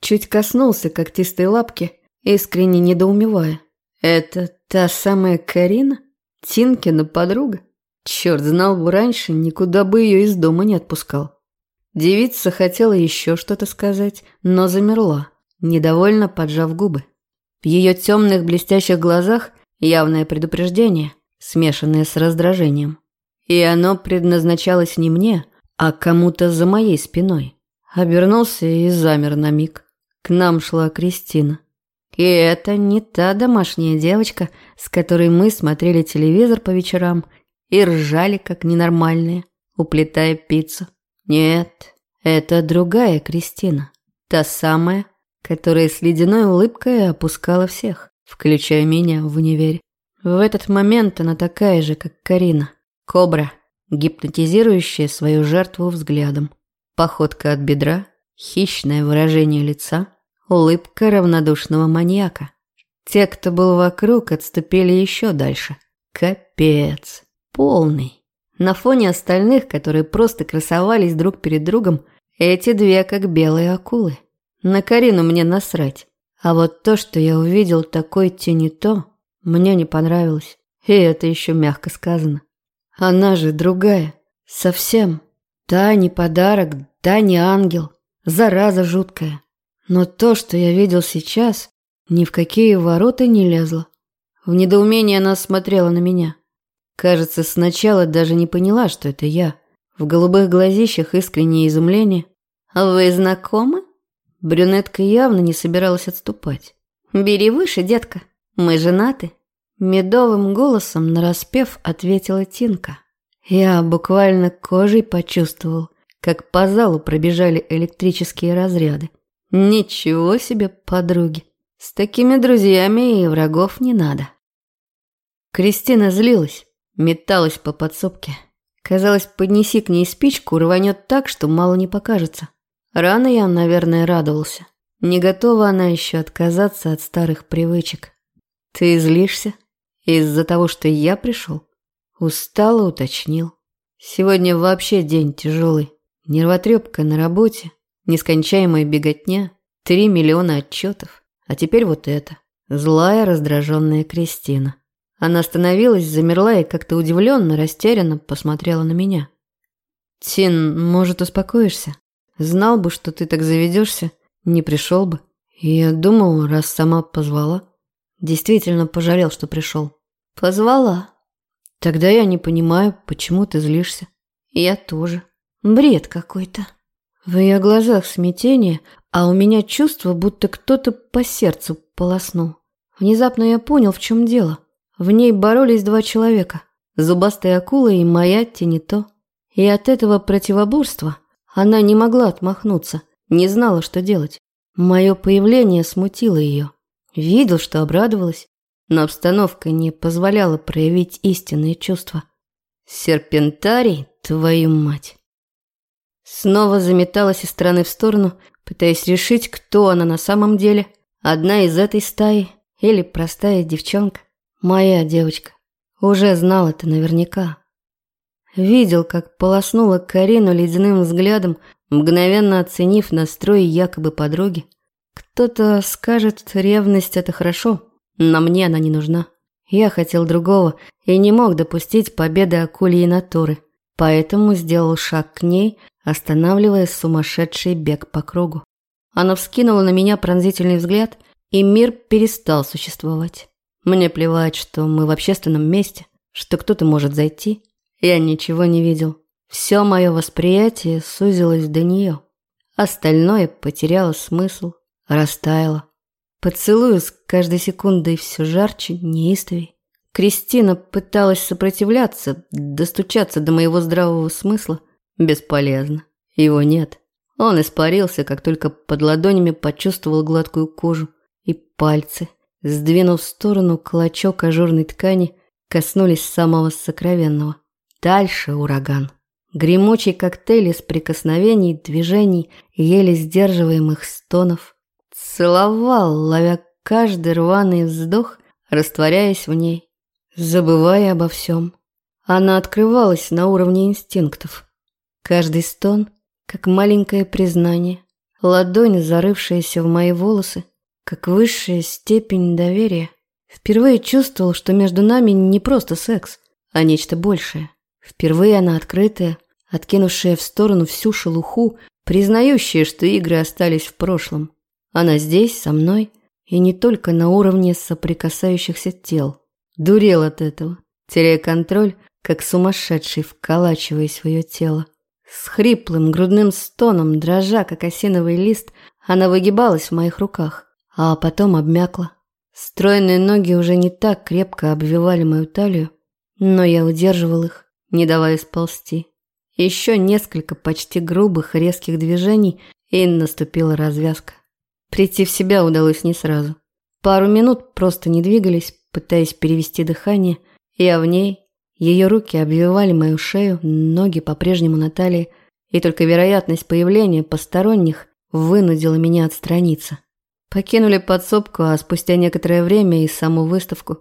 чуть коснулся когтистой лапки, искренне недоумевая. «Это та самая Карина? Тинкина подруга?» Черт, знал бы раньше, никуда бы ее из дома не отпускал. Девица хотела еще что-то сказать, но замерла, недовольно поджав губы. В ее темных блестящих глазах явное предупреждение, смешанное с раздражением. И оно предназначалось не мне, а кому-то за моей спиной. Обернулся и замер на миг. К нам шла Кристина. И это не та домашняя девочка, с которой мы смотрели телевизор по вечерам и ржали как ненормальные, уплетая пиццу. Нет, это другая Кристина. Та самая, которая с ледяной улыбкой опускала всех, включая меня в универе. В этот момент она такая же, как Карина. Кобра, гипнотизирующая свою жертву взглядом. Походка от бедра, хищное выражение лица, улыбка равнодушного маньяка. Те, кто был вокруг, отступили еще дальше. Капец. Полный. На фоне остальных, которые просто красовались друг перед другом, эти две как белые акулы. На Карину мне насрать. А вот то, что я увидел такой тени то, мне не понравилось. И это еще мягко сказано. Она же другая. Совсем. Да, не подарок, да, не ангел. Зараза жуткая. Но то, что я видел сейчас, ни в какие ворота не лезло. В недоумении она смотрела на меня. Кажется, сначала даже не поняла, что это я. В голубых глазищах искреннее изумление. «Вы знакомы?» Брюнетка явно не собиралась отступать. «Бери выше, детка. Мы женаты». Медовым голосом нараспев ответила Тинка. Я буквально кожей почувствовал, как по залу пробежали электрические разряды. Ничего себе, подруги. С такими друзьями и врагов не надо. Кристина злилась, металась по подсобке. Казалось, поднеси к ней спичку, рванет так, что мало не покажется. Рано я, наверное, радовался. Не готова она еще отказаться от старых привычек. Ты злишься? Из-за того, что я пришел? Устало уточнил. Сегодня вообще день тяжелый. Нервотрепка на работе, нескончаемая беготня, три миллиона отчетов. А теперь вот это. Злая, раздраженная Кристина. Она остановилась, замерла и как-то удивленно, растерянно посмотрела на меня. «Тин, может, успокоишься? Знал бы, что ты так заведешься, не пришел бы. Я думал, раз сама позвала. Действительно пожалел, что пришел. Позвала. Тогда я не понимаю, почему ты злишься. Я тоже. Бред какой-то. В ее глазах смятение, а у меня чувство, будто кто-то по сердцу полоснул. Внезапно я понял, в чем дело. В ней боролись два человека. Зубастая акула и моя тенито. И от этого противоборства она не могла отмахнуться, не знала, что делать. Мое появление смутило ее. Видел, что обрадовалась, но обстановка не позволяла проявить истинные чувства. Серпентарий, твою мать. Снова заметалась из стороны в сторону, пытаясь решить, кто она на самом деле. Одна из этой стаи или простая девчонка. Моя девочка. Уже знал это наверняка. Видел, как полоснула Карину ледяным взглядом, мгновенно оценив настрой якобы подруги. Кто-то скажет, ревность – это хорошо, но мне она не нужна. Я хотел другого и не мог допустить победы акульей натуры, поэтому сделал шаг к ней, останавливая сумасшедший бег по кругу. Она вскинула на меня пронзительный взгляд, и мир перестал существовать. Мне плевать, что мы в общественном месте, что кто-то может зайти. Я ничего не видел. Все мое восприятие сузилось до нее. Остальное потеряло смысл растаяла. Поцелую с каждой секундой все жарче, неистовей. Кристина пыталась сопротивляться, достучаться до моего здравого смысла. Бесполезно. Его нет. Он испарился, как только под ладонями почувствовал гладкую кожу. И пальцы, сдвинув в сторону клочок ажурной ткани, коснулись самого сокровенного. Дальше ураган. Гремучий коктейль из прикосновений, движений, еле сдерживаемых стонов, Целовал, ловя каждый рваный вздох, растворяясь в ней, забывая обо всем. Она открывалась на уровне инстинктов. Каждый стон, как маленькое признание, ладонь, зарывшаяся в мои волосы, как высшая степень доверия. Впервые чувствовал, что между нами не просто секс, а нечто большее. Впервые она открытая, откинувшая в сторону всю шелуху, признающая, что игры остались в прошлом. Она здесь, со мной, и не только на уровне соприкасающихся тел. Дурел от этого, теряя контроль, как сумасшедший, вколачивая свое тело. С хриплым грудным стоном, дрожа, как осиновый лист, она выгибалась в моих руках, а потом обмякла. Стройные ноги уже не так крепко обвивали мою талию, но я удерживал их, не давая сползти. Еще несколько почти грубых резких движений, и наступила развязка. Прийти в себя удалось не сразу. Пару минут просто не двигались, пытаясь перевести дыхание. Я в ней, ее руки обвивали мою шею, ноги по-прежнему на талии, и только вероятность появления посторонних вынудила меня отстраниться. Покинули подсобку, а спустя некоторое время и саму выставку.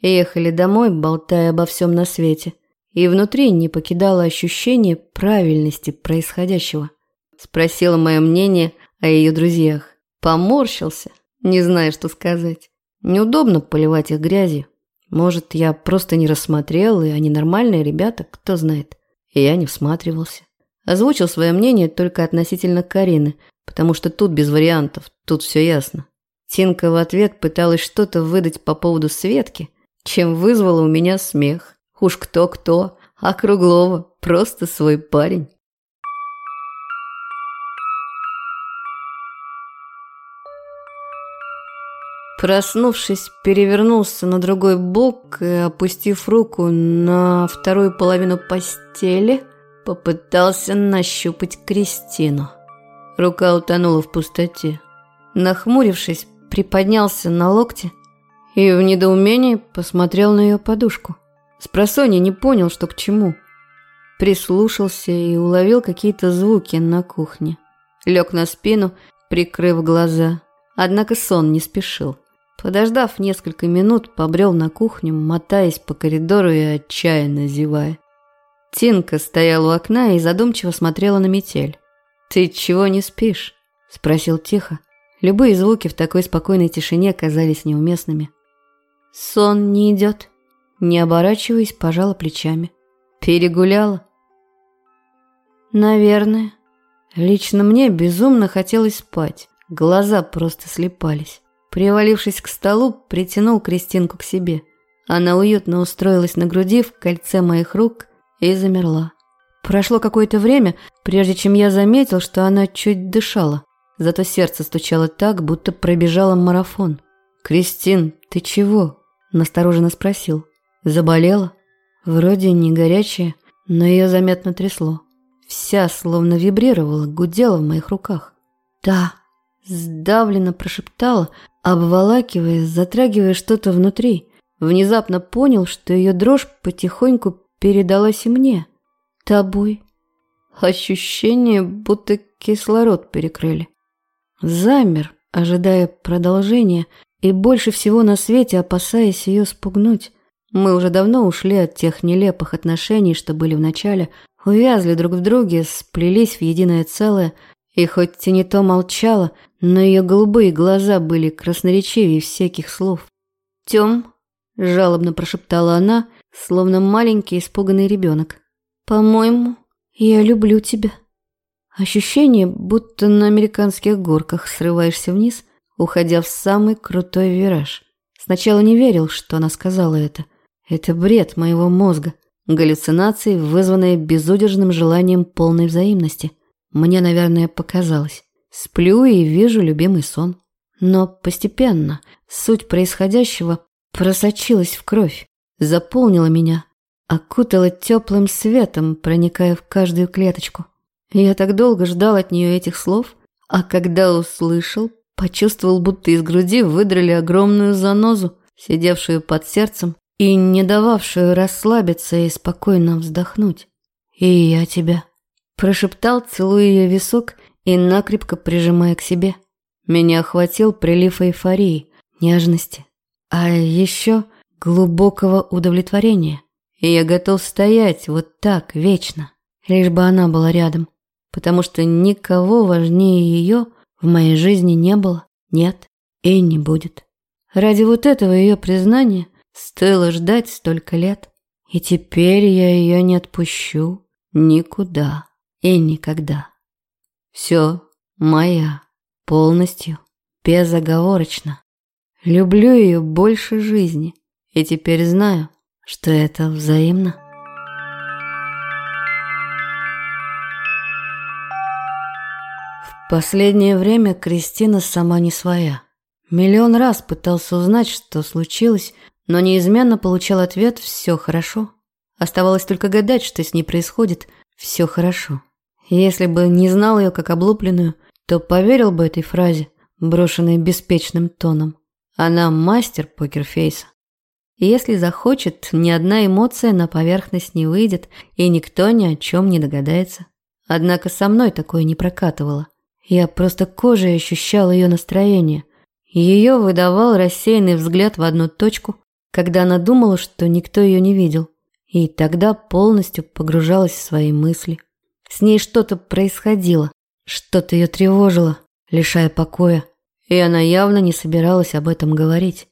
Ехали домой, болтая обо всем на свете, и внутри не покидало ощущение правильности происходящего. Спросила мое мнение о ее друзьях. Поморщился, не зная, что сказать. Неудобно поливать их грязью. Может, я просто не рассмотрел, и они нормальные ребята, кто знает. И я не всматривался. Озвучил свое мнение только относительно Карины, потому что тут без вариантов, тут все ясно. Тинка в ответ пыталась что-то выдать по поводу Светки, чем вызвала у меня смех. Уж кто-кто, а Круглова просто свой парень. Проснувшись, перевернулся на другой бок и, опустив руку на вторую половину постели, попытался нащупать Кристину. Рука утонула в пустоте. Нахмурившись, приподнялся на локте и в недоумении посмотрел на ее подушку. Спросонья не понял, что к чему. Прислушался и уловил какие-то звуки на кухне. Лег на спину, прикрыв глаза. Однако сон не спешил. Подождав несколько минут, побрел на кухню, мотаясь по коридору и отчаянно зевая. Тинка стояла у окна и задумчиво смотрела на метель. «Ты чего не спишь?» – спросил тихо. Любые звуки в такой спокойной тишине казались неуместными. «Сон не идет», – не оборачиваясь, пожала плечами. «Перегуляла?» «Наверное. Лично мне безумно хотелось спать. Глаза просто слепались. Привалившись к столу, притянул Кристинку к себе. Она уютно устроилась на груди в кольце моих рук и замерла. Прошло какое-то время, прежде чем я заметил, что она чуть дышала. Зато сердце стучало так, будто пробежало марафон. «Кристин, ты чего?» – настороженно спросил. «Заболела?» Вроде не горячая, но ее заметно трясло. Вся словно вибрировала, гудела в моих руках. «Да», – сдавленно прошептала, обволакивая, затрагивая что-то внутри. Внезапно понял, что ее дрожь потихоньку передалась и мне. Тобой. Ощущение, будто кислород перекрыли. Замер, ожидая продолжения, и больше всего на свете опасаясь ее спугнуть. Мы уже давно ушли от тех нелепых отношений, что были в начале, увязли друг в друге, сплелись в единое целое, и хоть Тинито молчала, но ее голубые глаза были красноречивее всяких слов. «Тем», – жалобно прошептала она, словно маленький испуганный ребенок. «По-моему, я люблю тебя». Ощущение, будто на американских горках срываешься вниз, уходя в самый крутой вираж. Сначала не верил, что она сказала это. Это бред моего мозга, галлюцинации, вызванные безудержным желанием полной взаимности. Мне, наверное, показалось. Сплю и вижу любимый сон. Но постепенно суть происходящего просочилась в кровь, заполнила меня, окутала теплым светом, проникая в каждую клеточку. Я так долго ждал от нее этих слов, а когда услышал, почувствовал, будто из груди выдрали огромную занозу, сидевшую под сердцем и не дававшую расслабиться и спокойно вздохнуть. «И я тебя», – прошептал, целуя ее висок и накрепко прижимая к себе. Меня охватил прилив эйфории, нежности, а еще глубокого удовлетворения. И я готов стоять вот так вечно, лишь бы она была рядом, потому что никого важнее ее в моей жизни не было, нет и не будет. Ради вот этого ее признания стоило ждать столько лет. И теперь я ее не отпущу никуда и никогда. Все моя, полностью, безоговорочно. Люблю ее больше жизни и теперь знаю, что это взаимно. Последнее время Кристина сама не своя. Миллион раз пытался узнать, что случилось, но неизменно получал ответ «все хорошо». Оставалось только гадать, что с ней происходит «все хорошо». Если бы не знал ее как облупленную, то поверил бы этой фразе, брошенной беспечным тоном. Она мастер покерфейса. Если захочет, ни одна эмоция на поверхность не выйдет, и никто ни о чем не догадается. Однако со мной такое не прокатывало. Я просто кожей ощущал ее настроение. Ее выдавал рассеянный взгляд в одну точку, когда она думала, что никто ее не видел. И тогда полностью погружалась в свои мысли. С ней что-то происходило, что-то ее тревожило, лишая покоя. И она явно не собиралась об этом говорить.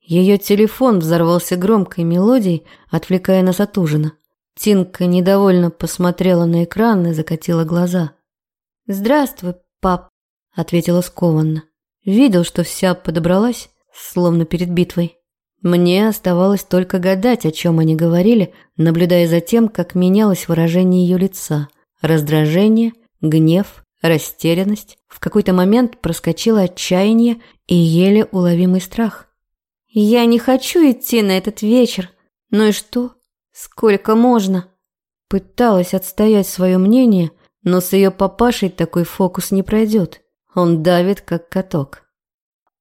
Ее телефон взорвался громкой мелодией, отвлекая нас от ужина. Тинка недовольно посмотрела на экран и закатила глаза. «Здравствуй, пап», — ответила скованно. Видел, что вся подобралась, словно перед битвой. Мне оставалось только гадать, о чем они говорили, наблюдая за тем, как менялось выражение ее лица. Раздражение, гнев, растерянность. В какой-то момент проскочило отчаяние и еле уловимый страх. «Я не хочу идти на этот вечер. Ну и что? Сколько можно?» Пыталась отстоять свое мнение – но с ее папашей такой фокус не пройдет. Он давит, как каток.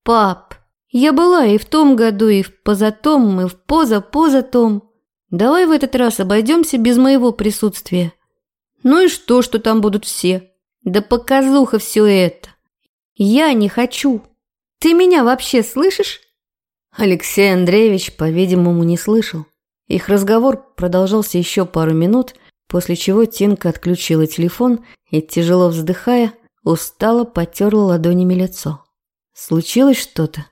«Пап, я была и в том году, и в позатом, и в поза-позатом. Давай в этот раз обойдемся без моего присутствия. Ну и что, что там будут все? Да показуха все это. Я не хочу. Ты меня вообще слышишь?» Алексей Андреевич, по-видимому, не слышал. Их разговор продолжался еще пару минут, после чего Тинка отключила телефон и, тяжело вздыхая, устало потерла ладонями лицо. Случилось что-то?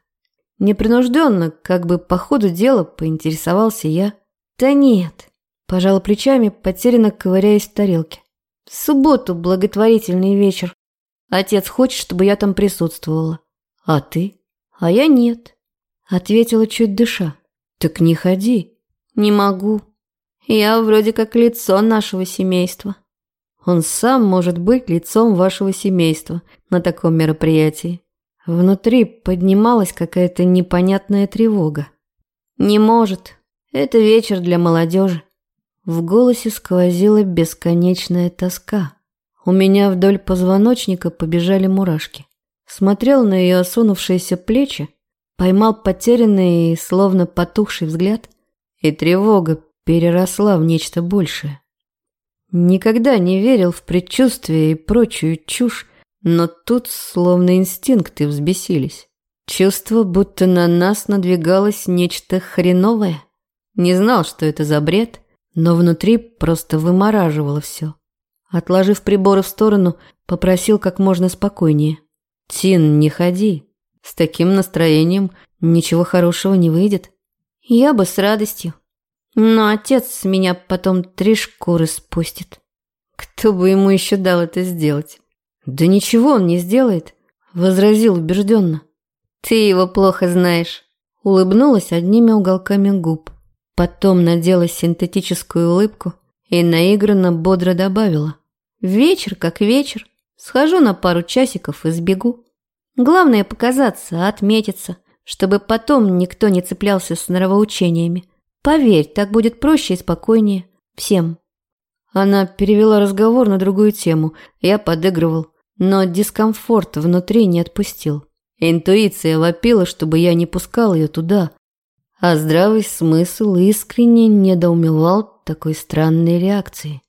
Непринужденно, как бы по ходу дела, поинтересовался я. Да нет, пожала плечами, потерянно ковыряясь в тарелке. В субботу благотворительный вечер. Отец хочет, чтобы я там присутствовала. А ты? А я нет. Ответила чуть дыша. Так не ходи. Не могу. Я вроде как лицо нашего семейства. Он сам может быть лицом вашего семейства на таком мероприятии. Внутри поднималась какая-то непонятная тревога. Не может. Это вечер для молодежи. В голосе сквозила бесконечная тоска. У меня вдоль позвоночника побежали мурашки. Смотрел на ее осунувшиеся плечи, поймал потерянный и словно потухший взгляд, и тревога переросла в нечто большее. Никогда не верил в предчувствие и прочую чушь, но тут словно инстинкты взбесились. Чувство, будто на нас надвигалось нечто хреновое. Не знал, что это за бред, но внутри просто вымораживало все. Отложив приборы в сторону, попросил как можно спокойнее. «Тин, не ходи. С таким настроением ничего хорошего не выйдет». «Я бы с радостью», но отец с меня потом три шкуры спустит. Кто бы ему еще дал это сделать? Да ничего он не сделает, возразил убежденно. Ты его плохо знаешь. Улыбнулась одними уголками губ. Потом надела синтетическую улыбку и наигранно бодро добавила. Вечер как вечер. Схожу на пару часиков и сбегу. Главное показаться, отметиться, чтобы потом никто не цеплялся с нравоучениями. Поверь, так будет проще и спокойнее. Всем. Она перевела разговор на другую тему. Я подыгрывал, но дискомфорт внутри не отпустил. Интуиция вопила, чтобы я не пускал ее туда. А здравый смысл искренне недоумевал такой странной реакции.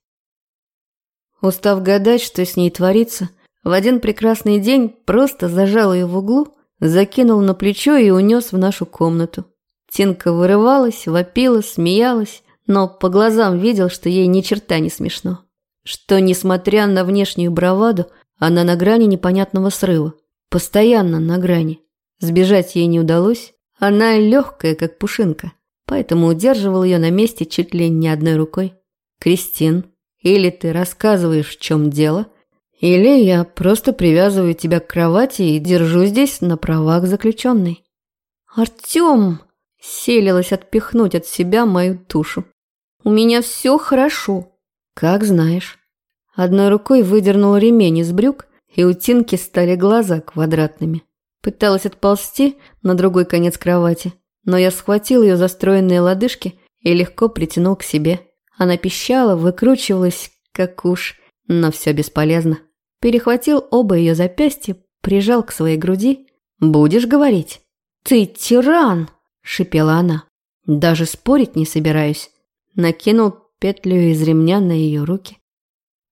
Устав гадать, что с ней творится, в один прекрасный день просто зажал ее в углу, закинул на плечо и унес в нашу комнату. Тинка вырывалась, вопила, смеялась, но по глазам видел, что ей ни черта не смешно. Что, несмотря на внешнюю браваду, она на грани непонятного срыва. Постоянно на грани. Сбежать ей не удалось. Она легкая, как пушинка. Поэтому удерживал ее на месте чуть ли не одной рукой. «Кристин, или ты рассказываешь, в чем дело, или я просто привязываю тебя к кровати и держу здесь на правах заключенной». «Артем!» Селилась отпихнуть от себя мою тушу. «У меня все хорошо». «Как знаешь». Одной рукой выдернул ремень из брюк и у Тинки стали глаза квадратными. Пыталась отползти на другой конец кровати, но я схватил ее застроенные лодыжки и легко притянул к себе. Она пищала, выкручивалась, как уж, но все бесполезно. Перехватил оба ее запястья, прижал к своей груди. «Будешь говорить?» «Ты тиран!» – шипела она. «Даже спорить не собираюсь». Накинул петлю из ремня на ее руки.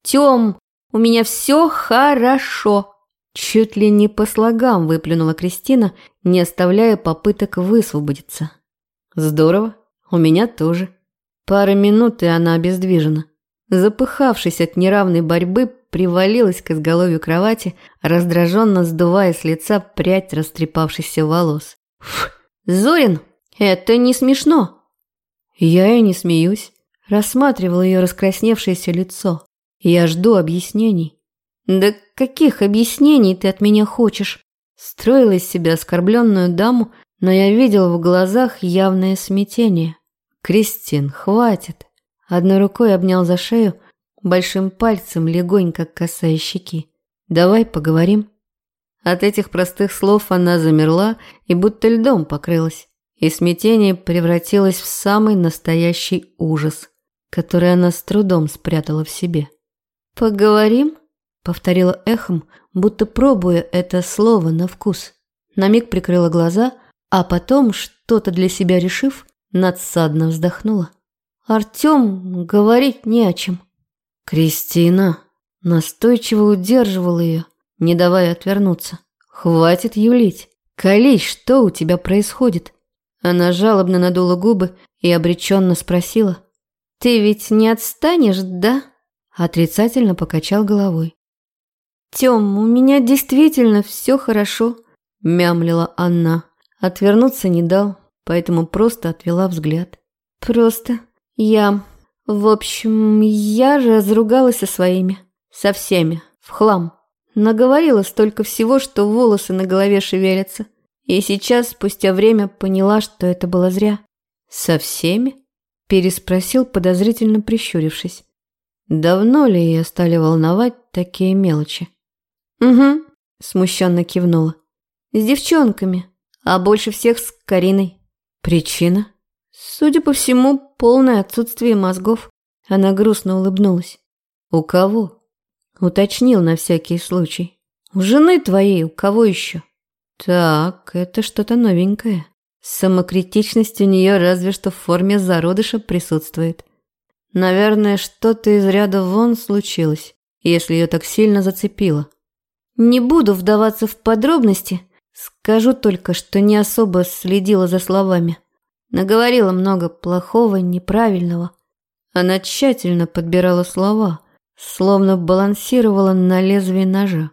«Тем, у меня все хорошо!» Чуть ли не по слогам выплюнула Кристина, не оставляя попыток высвободиться. «Здорово, у меня тоже». Пара минут, и она обездвижена. Запыхавшись от неравной борьбы, привалилась к изголовью кровати, раздраженно сдувая с лица прядь растрепавшихся волос. «Фу, Зорин, это не смешно!» Я и не смеюсь. Рассматривал ее раскрасневшееся лицо. Я жду объяснений. «Да каких объяснений ты от меня хочешь?» Строила из себя оскорбленную даму, но я видел в глазах явное смятение. «Кристин, хватит!» Одной рукой обнял за шею, большим пальцем легонько касая щеки. «Давай поговорим». От этих простых слов она замерла и будто льдом покрылась, и смятение превратилось в самый настоящий ужас, который она с трудом спрятала в себе. «Поговорим?» — повторила эхом, будто пробуя это слово на вкус. На миг прикрыла глаза, а потом, что-то для себя решив, надсадно вздохнула. «Артем, говорить не о чем». Кристина настойчиво удерживала ее, не давая отвернуться. «Хватит юлить. Колись, что у тебя происходит?» Она жалобно надула губы и обреченно спросила. «Ты ведь не отстанешь, да?» Отрицательно покачал головой. «Тем, у меня действительно все хорошо», – мямлила Анна. Отвернуться не дал, поэтому просто отвела взгляд. «Просто я в общем, я же разругалась со своими. Со всеми. В хлам. Наговорила столько всего, что волосы на голове шевелятся. И сейчас, спустя время, поняла, что это было зря. «Со всеми?» – переспросил, подозрительно прищурившись. «Давно ли ее стали волновать такие мелочи?» «Угу», – смущенно кивнула. «С девчонками, а больше всех с Кариной». «Причина?» Судя по всему, полное отсутствие мозгов. Она грустно улыбнулась. У кого? Уточнил на всякий случай. У жены твоей, у кого еще? Так, это что-то новенькое. Самокритичность у нее разве что в форме зародыша присутствует. Наверное, что-то из ряда вон случилось, если ее так сильно зацепило. Не буду вдаваться в подробности, скажу только, что не особо следила за словами. Наговорила много плохого, неправильного. Она тщательно подбирала слова, словно балансировала на лезвии ножа.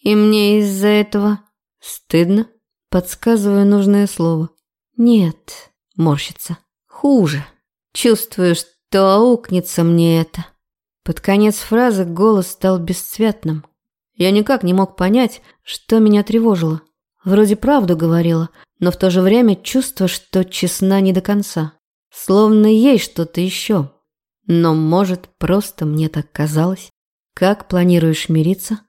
И мне из-за этого стыдно. Подсказываю нужное слово. Нет, морщится. Хуже. Чувствую, что аукнется мне это. Под конец фразы голос стал бесцветным. Я никак не мог понять, что меня тревожило. Вроде правду говорила, но в то же время чувство, что честна не до конца. Словно есть что-то еще. Но, может, просто мне так казалось. Как планируешь мириться?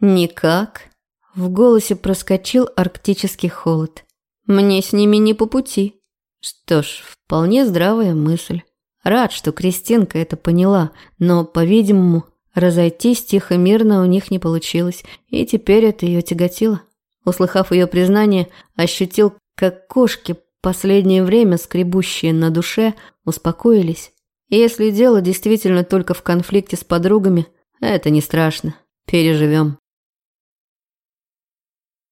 Никак. В голосе проскочил арктический холод. Мне с ними не по пути. Что ж, вполне здравая мысль. Рад, что Кристинка это поняла, но, по-видимому, разойтись тихо-мирно у них не получилось, и теперь это ее тяготило. Услыхав ее признание, ощутил, как кошки, последнее время скребущие на душе, успокоились. Если дело действительно только в конфликте с подругами, это не страшно. Переживем.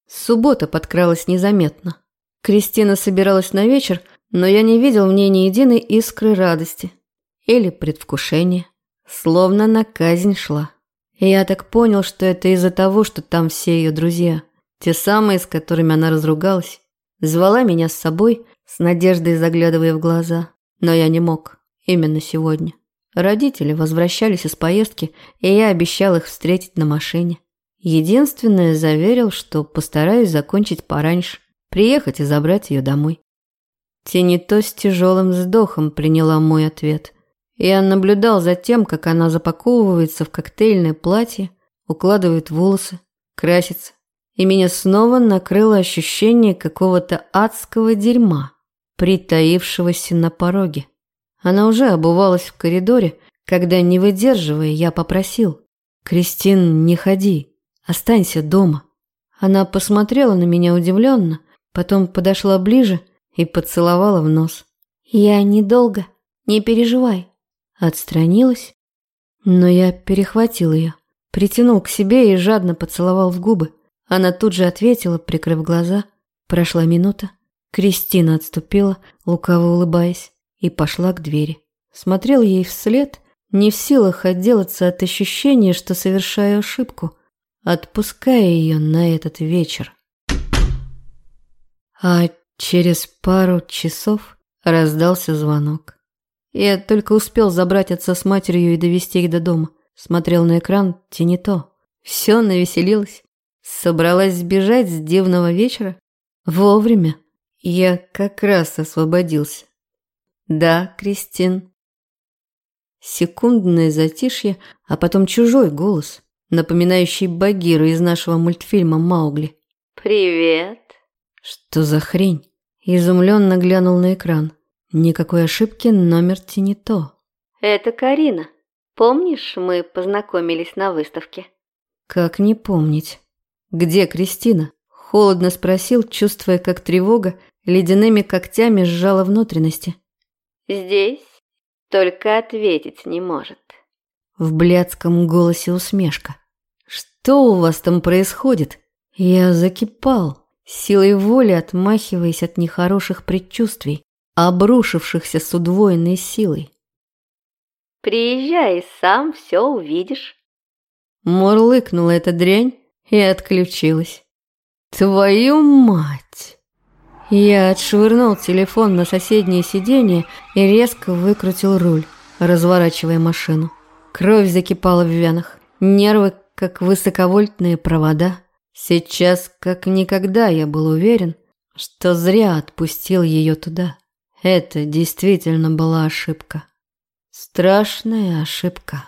Суббота подкралась незаметно. Кристина собиралась на вечер, но я не видел в ней ни единой искры радости или предвкушения. Словно на казнь шла. Я так понял, что это из-за того, что там все ее друзья – те самые, с которыми она разругалась. Звала меня с собой, с надеждой заглядывая в глаза. Но я не мог. Именно сегодня. Родители возвращались из поездки, и я обещал их встретить на машине. Единственное, заверил, что постараюсь закончить пораньше, приехать и забрать ее домой. Тенито с тяжелым вздохом приняла мой ответ. Я наблюдал за тем, как она запаковывается в коктейльное платье, укладывает волосы, красится. И меня снова накрыло ощущение какого-то адского дерьма, притаившегося на пороге. Она уже обувалась в коридоре, когда, не выдерживая, я попросил. «Кристин, не ходи, останься дома». Она посмотрела на меня удивленно, потом подошла ближе и поцеловала в нос. «Я недолго, не переживай». Отстранилась, но я перехватил ее, притянул к себе и жадно поцеловал в губы. Она тут же ответила, прикрыв глаза. Прошла минута. Кристина отступила, лукаво улыбаясь, и пошла к двери. Смотрел ей вслед, не в силах отделаться от ощущения, что совершаю ошибку, отпуская ее на этот вечер. А через пару часов раздался звонок. Я только успел забрать отца с матерью и довести их до дома. Смотрел на экран, те не то. Все навеселилась. Собралась сбежать с дивного вечера. Вовремя. Я как раз освободился. Да, Кристин. Секундное затишье, а потом чужой голос, напоминающий Багиру из нашего мультфильма «Маугли». «Привет». Что за хрень? Изумленно глянул на экран. Никакой ошибки, номер не то. Это Карина. Помнишь, мы познакомились на выставке? Как не помнить? Где Кристина? Холодно спросил, чувствуя, как тревога ледяными когтями сжала внутренности. Здесь только ответить не может. В блядском голосе усмешка. Что у вас там происходит? Я закипал, силой воли отмахиваясь от нехороших предчувствий обрушившихся с удвоенной силой. «Приезжай, сам все увидишь». Мурлыкнула эта дрянь и отключилась. «Твою мать!» Я отшвырнул телефон на соседнее сиденье и резко выкрутил руль, разворачивая машину. Кровь закипала в венах, нервы, как высоковольтные провода. Сейчас, как никогда, я был уверен, что зря отпустил ее туда. Это действительно была ошибка. Страшная ошибка.